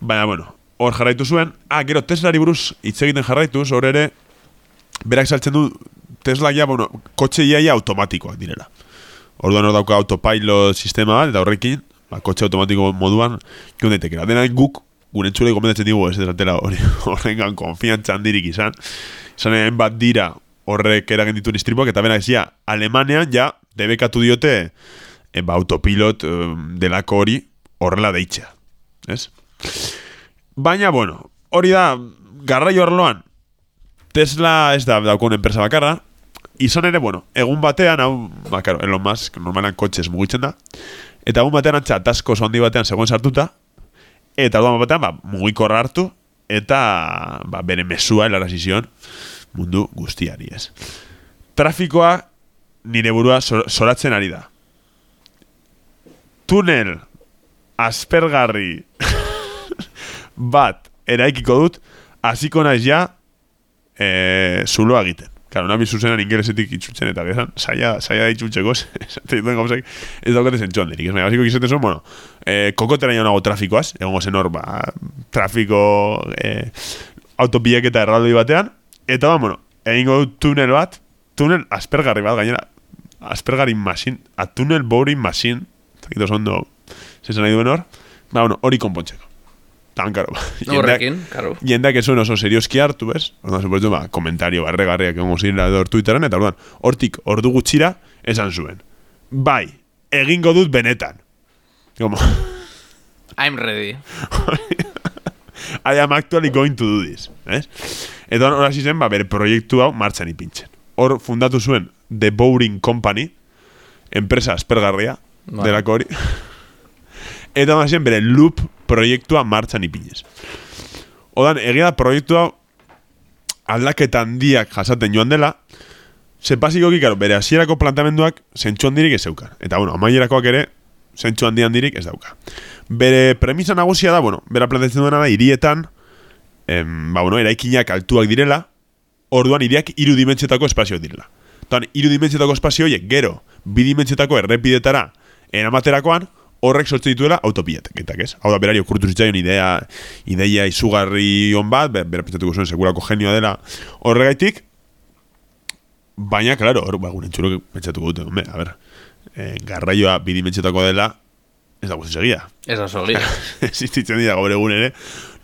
Baina, bueno, hor jarraitu zuen. Ah, gero Teslari buruz hitz egiten jarraituz, hor ere, berak saltzen du Tesla ja, bueno, kotxe iaia automatikoak direla. Orduan hor dauka autopilot sistema bat, eta horrekin, ba, kotxe automatiko moduan, joan daitekela. Dena guk, gure entzule gomendatzen digu, ez desatela horrengan konfiantza handirik izan. Izan bat dira horrek eragin dituen istripuak, eta benak zia, Alemanean ja, debekatu diote, e, ba, autopilot em, delako hori horrela deitzea. Ez? Baina, bueno, hori da, garraio arloan, Tesla ez da daukon enpresa bakarra, izan ere, bueno, egun batean, hau, ba, karo, Elon Musk, normalan kotxez mugitzen da, eta egun batean antza, tasko oso handi batean zegoen sartuta, eta orduan batean, ba, mugikorra hartu, eta, ba, bere mesua helarazi zion mundu guztiari, ez. Trafikoa nire burua zoratzen ari da. Tunel aspergarri bat eraikiko dut, hasiko naiz ja e, zuloa egiten. Claro, nabi zuzenan ingelesetik itxutzen eta bezan, saia, saia da itxutzeko, esaten duten gauzak, ez daukate zentzuan denik. Ez baina, izaten zuen, bueno, e, kokotera joan trafikoaz, egongo zen hor, ba, trafiko e, autopiek eta erraldoi batean, eta ba, bueno, egingo dut tunel bat, tunel aspergarri bat, gainera, aspergarri machine, a tunel boring machine, zakit oso ondo, zesan nahi duen hor, ba, bueno, hori konpontzeko. Tan karo. Horrekin, karo. Jendeak ez oso serioski hartu, bez? Orduan, supuesto, ba, komentario barregarriak egongo ziren hor Twitteran, eta orduan, hortik ordu gutxira esan zuen. Bai, egingo dut benetan. Como, I'm ready. I am actually going to do this. Ez? Eta hor hasi zen, ba, bere proiektu hau martxan ipintzen. Hor fundatu zuen The Boring Company, enpresa aspergarria, Vale. delako hori. Eta hor hasi zen, bere loop proiektua martxan ipinez. Odan, egia da proiektu hau aldaketa handiak jasaten joan dela, ze basikoki, karo, bere hasierako plantamenduak zentsu handirik ez zeukan. Eta, bueno, amaierakoak ere, zentsu handi handirik ez dauka. Bere premisa nagusia da, bueno, bera planteatzen duena da, hirietan, em, ba, bueno, eraikinak altuak direla, orduan hiriak hiru dimentsiotako espazioak direla. Tan, hiru dimentsiotako espazio horiek, gero, bi dimentsiotako errepidetara eramaterakoan, horrek sortzen dituela autopiateketak, ez? Hau da, berari okurtu zitzaion idea, ideia izugarri on bat, ber, bera pentsatuko zuen segurako genioa dela horregaitik, baina, klaro, hor, ba, gure entzurok pentsatuko dute, hombre, a ber, eh, garraioa bi dimentsiotako dela, ez da guzti segia. Ez oso gira. existitzen dira gaur egun ere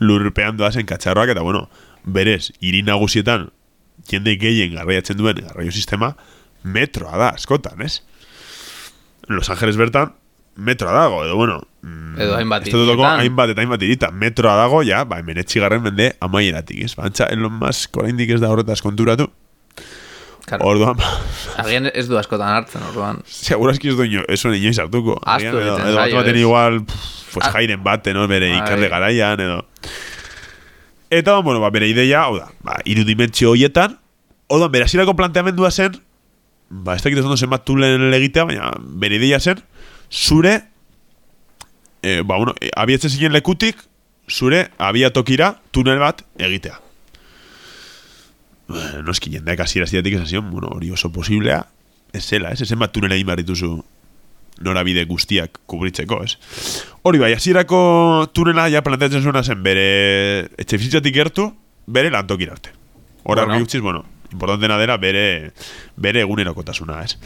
lurpean doazen katxarroak eta bueno, berez, hiri nagusietan jende gehien garraiatzen duen garraio sistema, metroa da, askotan, ez? Los Angeles bertan, metroa dago, edo, bueno... mm, Edo hainbat hirietan. hainbat eta hainbat irita, metroa dago, ja, ba, emenetxi garren mende amaieratik, ez? Bantza, Elon Musk oraindik ez da horretaz konturatu. Claro. Orduan, ba, Agian ez du askotan hartzen, orduan. Segurazki ez du ino, eso ni inoiz hartuko. Agian, edo, edo bat baten ez? igual, pff, pues Ah. jairen bate, no? Bere Bai. ikarle garaian, edo... Eta, bueno, ba, bere ideia, hau da, ba, irudimentsio hoietan, da, bere hasierako planteamendua zen, ba, ez dakit ez ondo zenbat tulen egitea, baina bere ideia zen, zure, e, ba, bueno, e, abietzen zinen lekutik, zure abiatokira tunel bat egitea. Ba, noski jendeak hasiera zidatik esan zion, bueno, hori oso posiblea, ez zela, ez, zenbat tunel egin behar dituzu norabide guztiak kubritzeko, ez? Hori bai, hasierako tunela ja planteatzen zuena zen bere etxe gertu, bere lantokira arte. Bueno. bueno. utziz, bueno, importantena dela bere, bere egunerokotasuna, ez?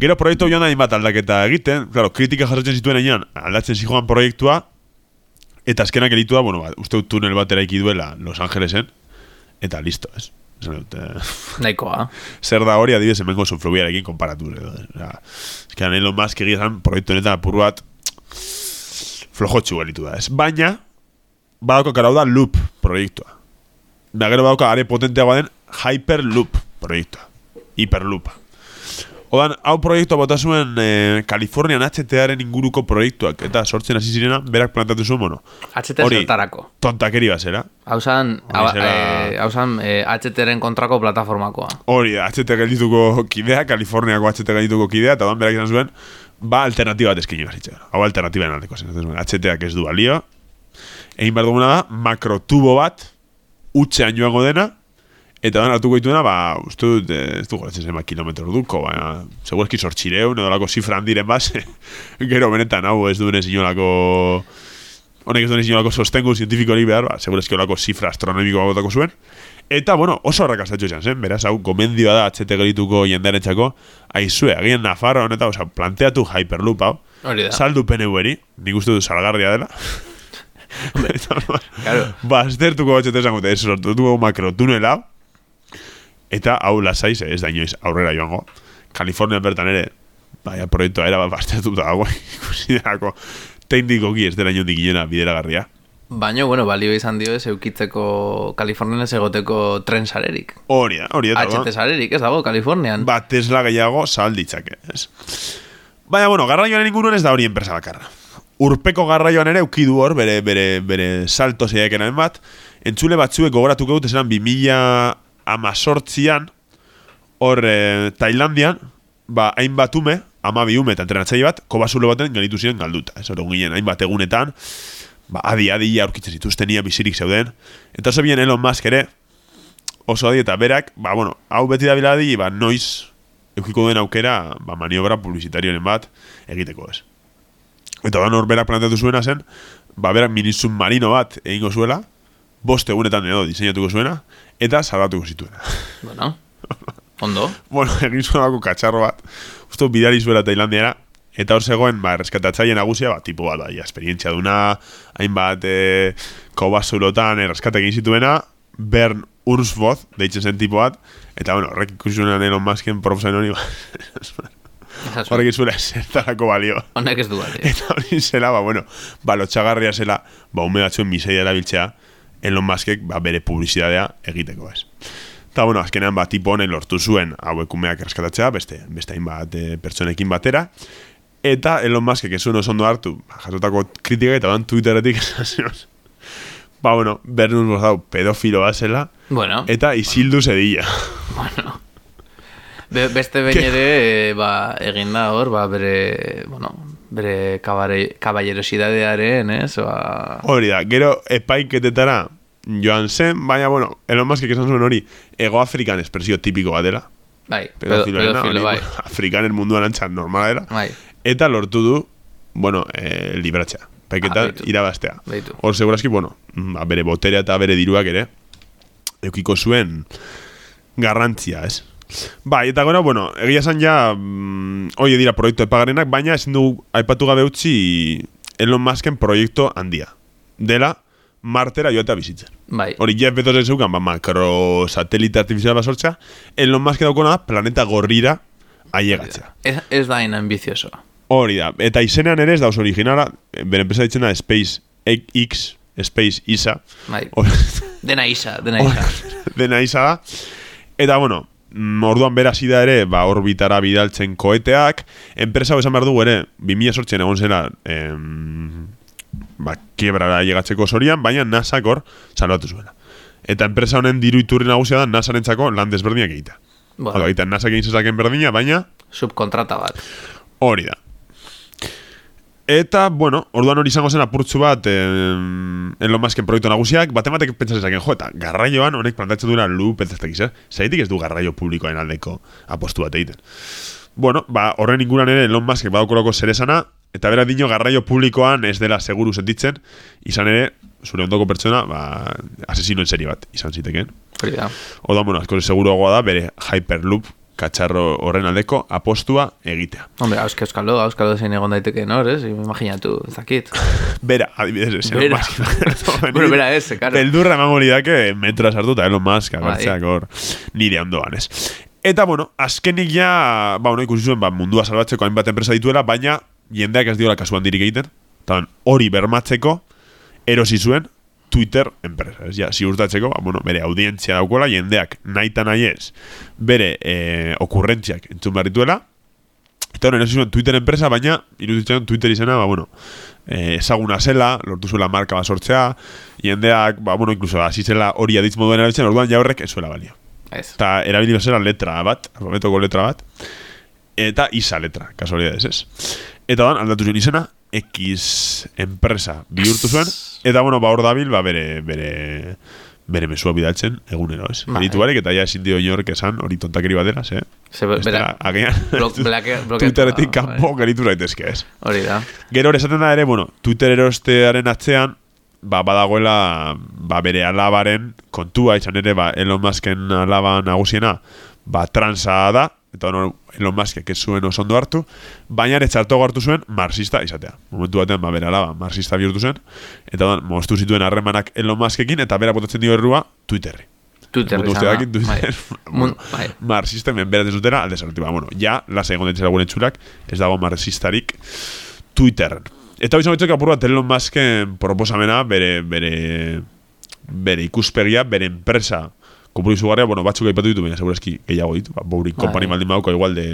Gero proiektu joan da hainbat aldaketa egiten, claro, kritika jasotzen zituen einan, aldatzen zijoan proiektua, eta azkenak elitua, bueno, ba, uste dut tunel bat eraiki duela Los Angelesen, eta listo, ez? Esan dut, eh, Nahikoa. zer da hori adibidez hemengo sufrubiarekin konparatu edo. Osea, eskean Elon Musk egia esan proiektu honetan apur bat flojotxu gelitu da, ez? Baina, badauko karau da loop proiektua. Da gero badauka are potenteagoa den Hyperloop proiektua. Hiperloopa. Odan, hau proiektua bota zuen eh, Kalifornian HTA-aren inguruko proiektuak eta sortzen hasi zirena, berak plantatu zuen, bueno, HT Hori. zertarako. tontakeri bat zera. Hau zan, Hori zera- eh, eh, HT-ren kontrako plataformakoa. Hori HT geldituko kidea, Kaliforniako HT geldituko kidea, eta odan berak izan zuen, ba, alternatiba bat eskin behar Hau alternatiba aldeko zen. ez HTak ez du balio. Egin behar duguna da, makrotubo bat, utxean joango dena, eta dan hartuko dituena, ba, uste dut, eh, ez du goratzen zenba kilometro duko, baina, segurazki sortxireun, edo lako zifra handiren base, gero benetan, hau ez duenez inolako, honek ez duenez inolako sostengu zientifikori behar, ba, segurazki olako zifra astronomiko botako zuen, Eta, bueno, oso arrakastatxo izan zen, beraz, hau, gomendioa da HT gelituko jendarentzako, aizue, agian Nafarro honetan, oza, planteatu Hyperloop, hau, Hori saldu PNV-eri, nik uste du salgarria dela. Eta, ba, Claro. ba, aztertuko batxete esan gute, ez sortu dugu makrotunel hau, eta hau lasai, ze ez da inoiz aurrera joango. Kalifornia bertan ere, baina proiektua era bat baztertuta dago, ikusi delako, teknikoki ez dela inondik inona bideragarria. Baina, bueno, balio izan dio ez eukitzeko Kalifornian ez egoteko tren sarerik. Hori da, hori da. HT sarerik, ez dago, Kalifornian. ba, Tesla gehiago zabal ditzake, ez? Baina, bueno, garraioaren inguruan ez da hori enpresa bakarra. Urpeko garraioan ere ukidu hor, bere, bere, bere salto zeiakenaren bat, entzule batzuek gogoratuko dut esan 2000 amazortzian, hor eh, Tailandian, ba, hainbat ume, ama bi ume eta entrenatzaile bat, kobazulo baten gelitu ziren galduta. Ez hori ginen, hainbat egunetan, ba, adi, adi, aurkitzen zituzten ia bizirik zeuden. Eta oso bien Elon Musk ere, oso adi eta berak, ba, bueno, hau beti da biladi, ba, noiz eukiko duen aukera, ba, maniobra publizitarioen bat egiteko ez. Eta da hor berak planteatu zuena zen, ba, berak mini submarino bat egingo zuela, bost egunetan edo diseinatuko zuena, eta salbatuko zituena. Bueno, ondo. bueno, egin zuen bako katxarro bat, uste dut bidali zuela Tailandiara, eta hor zegoen, ba, reskatatzaile nagusia, ba, tipo bat, bai, esperientzia duna, hainbat, e, kobazulotan, erreskate egin zituena, Bern Ursvoth, deitzen zen tipo bat, eta, bueno, horrek ikusi zuenan Elon Musken proposamen hori, ba, horrek izuela zertarako balio. Honek ez du balio. Eta hori zela, ba, bueno, ba, lotxagarria zela, ba, ume batzuen miseia erabiltzea, Elon Muskek, ba, bere publizidadea egiteko ez. Eta, bueno, azkenean, ba, tipo honen lortu zuen hauek umeak erreskatatzea, beste, beste hainbat e, pertsonekin batera, eta Elon Muskek ez zuen oso ondo hartu, ba, jasotako kritika eta ban Twitteretik esan zion. Ba, bueno, bernun bozau pedofiloa zela, Bueno, eta isildu zedilla. bueno. Be, beste behin ere, eh, ba, egin da hor, ba, bere, bueno, bere kabare, kaballerosidadearen, ez, ba... Hori da, gero epaiketetara joan zen, baina, bueno, Elon Muskek esan zuen hori, ego afrikan espresio tipiko bat dela, Bai, pedo- pedofiloena, pedofilo, bai. hori, afrikanen munduan antxan normala dela, Bai, eta lortu du, bueno, eh, libratxa, paiketa Ah, irabaztea. Beitu. Hor segurazki, bueno, mm, ba, bere boterea eta bere diruak ere, eukiko zuen garrantzia, ez? Bai, eta gero, bueno, egia esan ja, mm, oie dira proiektu epagarenak, baina ezin dugu aipatu gabe utzi Elon Musken proiektu handia. Dela, martera joatea bizitzen. Bai. Hori Jeff Bezos zeukan, ba, makro satelite artifizial bat sortza, Elon Musk daukona da planeta gorrira ailegatzea. Ez, ez da hain ambiziosoa. Hori da, eta izenean ere ez da oso originala, bere enpresa ditzen da Space X, Space ISA, Bai. Hor- Dena isa, dena isa. dena ISA da, eta bueno, orduan bera hasi da ere, ba, orbitara bidaltzen koeteak, enpresa esan behar dugu ere, 2008 egon zela, em, ba, kiebrara llegatzeko sorian, baina NASA hor salbatu zuela. Eta enpresa honen diru iturri nagusia da NASA-rentzako lan desberdinak egitea. Bueno. Eta NASA egin zezaken berdina, baina Subkontrata bat. hori da. Eta, bueno, orduan hori izango zen apurtzu bat eh, Elon Musken proiektu nagusiak, bat ematek pentsa zezaken, jo, eta garraioan honek plantatzen duela loop ez ez eh? Zaitik ez du garraio publikoaren aldeko apostu bat egiten. Bueno, ba, horren inguran ere Elon Muskek badaukolako zer esana, eta bera dino garraio publikoan ez dela seguru sentitzen, izan ere, zure ondoko pertsona, ba, asesino en serie bat, izan zitekeen. Hori da. Oda, bueno, asko seguruagoa da, bere Hyperloop katxarro horren aldeko apostua egitea. Hombre, hauske euskalo, euskalo zein egon daiteke nor, ez? Imaginatu, ez dakit. Bera, adibidez, ez. Bera. Bueno, bera ez, claro. Beldurra emango lidake metra sartuta Elon Musk, agertzeak Bai. hor nire ondoan, ez. Eta, bueno, azkenik ja, ba, bueno, ikusi zuen, ba, mundua salbatzeko hainbat enpresa dituela, baina jendeak ez diola kasuan dirik egiten, eta hori bermatzeko, erosi zuen Twitter enpresa, ez, ja, ziurtatzeko, ba, bueno, bere audientzia daukola, jendeak nahi eta nahi ez, bere eh, okurrentziak entzun behar dituela, Eta hori, zuen Twitter enpresa, baina iruditzen Twitter izena, ba, bueno, eh, ezaguna zela, lortu zuela marka bat sortzea, jendeak, ba, bueno, incluso hasi zela hori aditz moduen erabiltzen, orduan ja horrek ez zuela balio. Ez. Eta erabili bezala letra bat, alfabetoko letra bat, eta isa letra, kasualidades, ez. Eta dan, aldatu zuen izena, X enpresa bihurtu zuen, eta bueno, ba hor dabil, ba bere, bere, bere mesua bidaltzen, egunero, ez. Bai. Editu barek, eta ja ezin dio inork esan, hori tontakeri badera, ze. Ze, bera, agian, Twitteretik da, kanpo geritu daitezke, ez. hori da. Gero esaten da ere, bueno, Twitter erostearen atzean, ba, badagoela ba, bere alabaren kontua, izan ere, ba, Elon Musken alaba nagusiena, ba, transa da, eta bueno, Elon Muskek ez zuen oso ondo hartu, baina ere txarto hartu zuen marxista izatea. Momentu batean, ba, bere alaba marxista bihurtu zen, eta da, moztu zituen harremanak Elon Muskekin, eta bera botatzen dio errua Twitterri. Twitter izan da. Twitter. Bai. Mun- bai. marxista menberatzen zutera alde zartu. Ba, bueno, ja, lasa egon ditzen gure txulak, ez dago marxistarik Twitterren. Eta hori zamitzak apur bat Elon Musken proposamena, bere, bere, bere ikuspegia, bere enpresa, kopuru izugarria, bueno, batzuk aipatu ditu, baina segurazki gehiago ditu, ba, Boring Company Bai. baldin badauko igual de,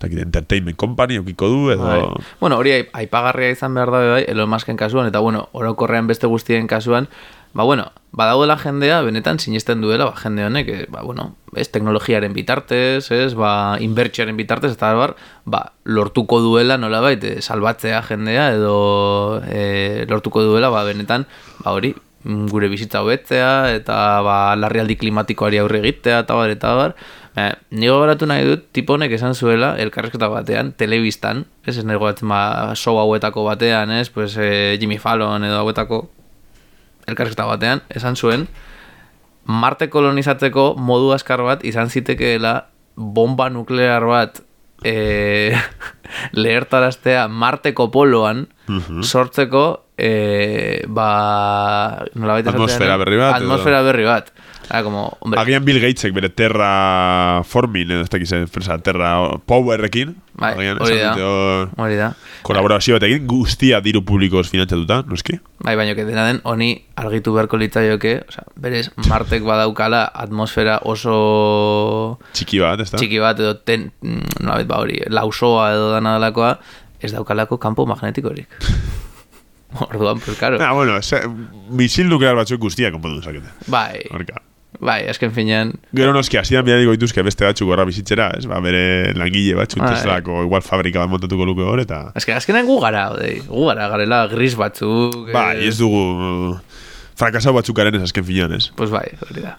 dakit, Entertainment Company, okiko du, edo... Bai. Bueno, hori ai- aipagarria izan behar da bai, Elon Musken kasuan, eta bueno, orokorrean beste guztien kasuan, ba bueno, badagoela jendea, benetan sinesten duela, ba, jende honek, eh, ba bueno, ez, teknologiaren bitartez, ez, ba, inbertsioaren bitartez, eta bar, ba, lortuko duela nolabait, eh, salbatzea jendea, edo eh, lortuko duela, ba, benetan, ba hori, gure bizitza hobetzea, eta ba, larrialdi klimatikoari aurre egitea, eta bar, eta bar, Eh, nigo garatu nahi dut, tipo honek esan zuela, elkarrezketa batean, telebistan, ez ez nahi gogatzen ba, show hauetako batean, ez, pues, eh, Jimmy Fallon edo hauetako elkarrezketa batean, esan zuen, Marte kolonizatzeko modu askar bat izan zitekeela bomba nuklear bat e, lehertaraztea Marteko poloan Mhm. sortzeko e, ba, nolabait esatearen- Atmosfera berri bat, edo- Atmosfera berri bat. Ah, como, hombre, Agian Bill Gatesek bere terra forming, edo ez dakiz enpresa, terra powerrekin, Bai, hori da. hor hori da. kolaborazio bat egin, guztia diru publikoz finantzatuta, noski? Bai, baina que dena den, honi argitu beharko litzaioke, osea, berez, Martek badaukala atmosfera oso Txiki bat, ez da? txiki bat edo ten, mm, nolabait ba hori, lausoa edo dana delakoa, ez daukalako kanpo magnetikorik. Orduan, pues, claro. Ah, bueno, se, misil nuklear batzuk guztia konpondu zakete. Bai, Horka. bai, azken finean, Gero noski, hasian bidaliko dituzke beste batzuk horra bizitzera, ez? Ba, bere langile batzuk, Bai. Teslako igual fabrika bat montatuko luke hor, eta... azken, azkenan gu gara, odei, gu gara, garela gris batzuk. eh, Bai, ez dugu... Frakasau batzukaren ez azken finean, ez? Pues bai, hori da.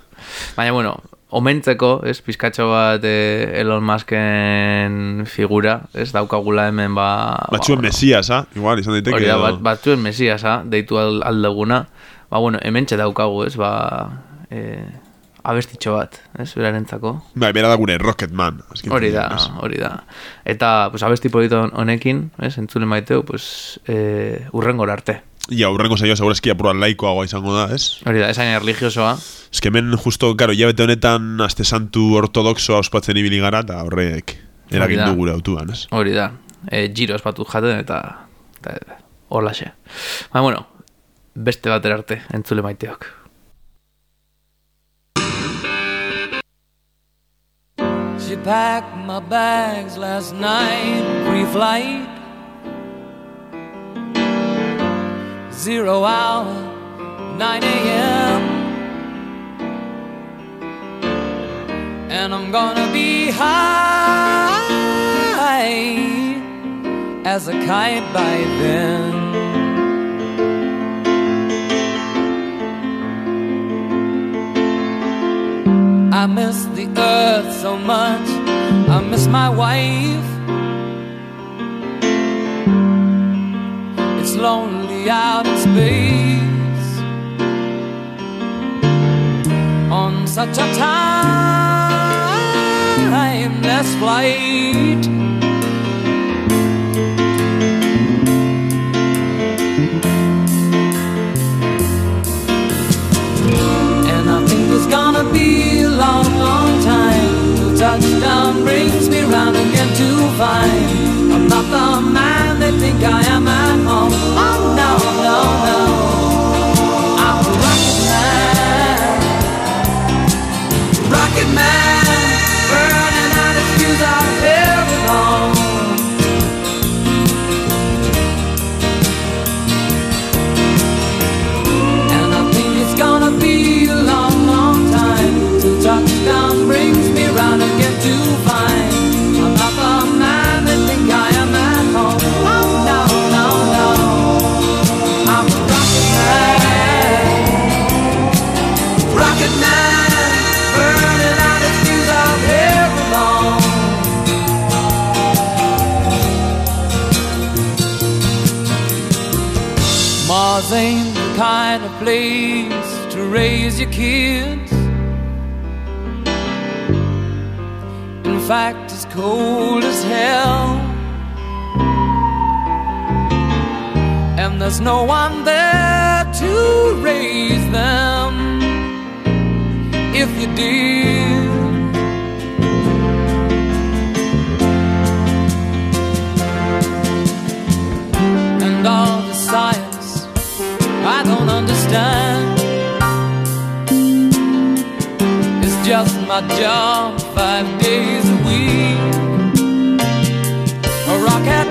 Baina, bueno, omentzeko, ez, pizkatxo bat eh, Elon Musken figura, ez, daukagula hemen, ba... Batzuen ba, mesiasa, igual, izan daiteke... Hori da, bat, batzuen mesiasa, deitu al, aldeguna. Ba, bueno, hemen daukagu, ez, ba... Eh, abestitxo bat, ez, berarentzako. Bai, bera da gure Rocketman. Hori da, hori da. Eta, pues, abesti polito honekin, ez, entzule maiteu, pues, eh, urrengor arte. Ja, aurrengo saioa segurazki apurua laikoagoa izango da, ez? Hori da, esain erligiosoa. Ez que hemen justo, karo, jabete honetan aste santu ortodoxoa ospatzen ibili gara, eta horrek eragin Hori da. du gure autuan, ez? Hori da. E, giro espatu jaten eta... eta Horlaxe. Ba, bueno, beste batera arte, entzule maiteok. She packed my bags last night, pre-flight. Zero hour, 9 a.m. And I'm gonna be high as a kite by then. I miss the earth so much. I miss my wife. Lonely out in space on such a timeless flight. And I think it's gonna be long, touchdown brings me round again to find I'm not the man they think I am at home. Oh no, no, no. Ain't the kind of place to raise your kids. In fact, it's cold as hell. And there's no one there to raise them. If you did, It's just my job five days a week. A rocket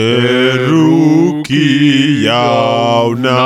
Erruki jauna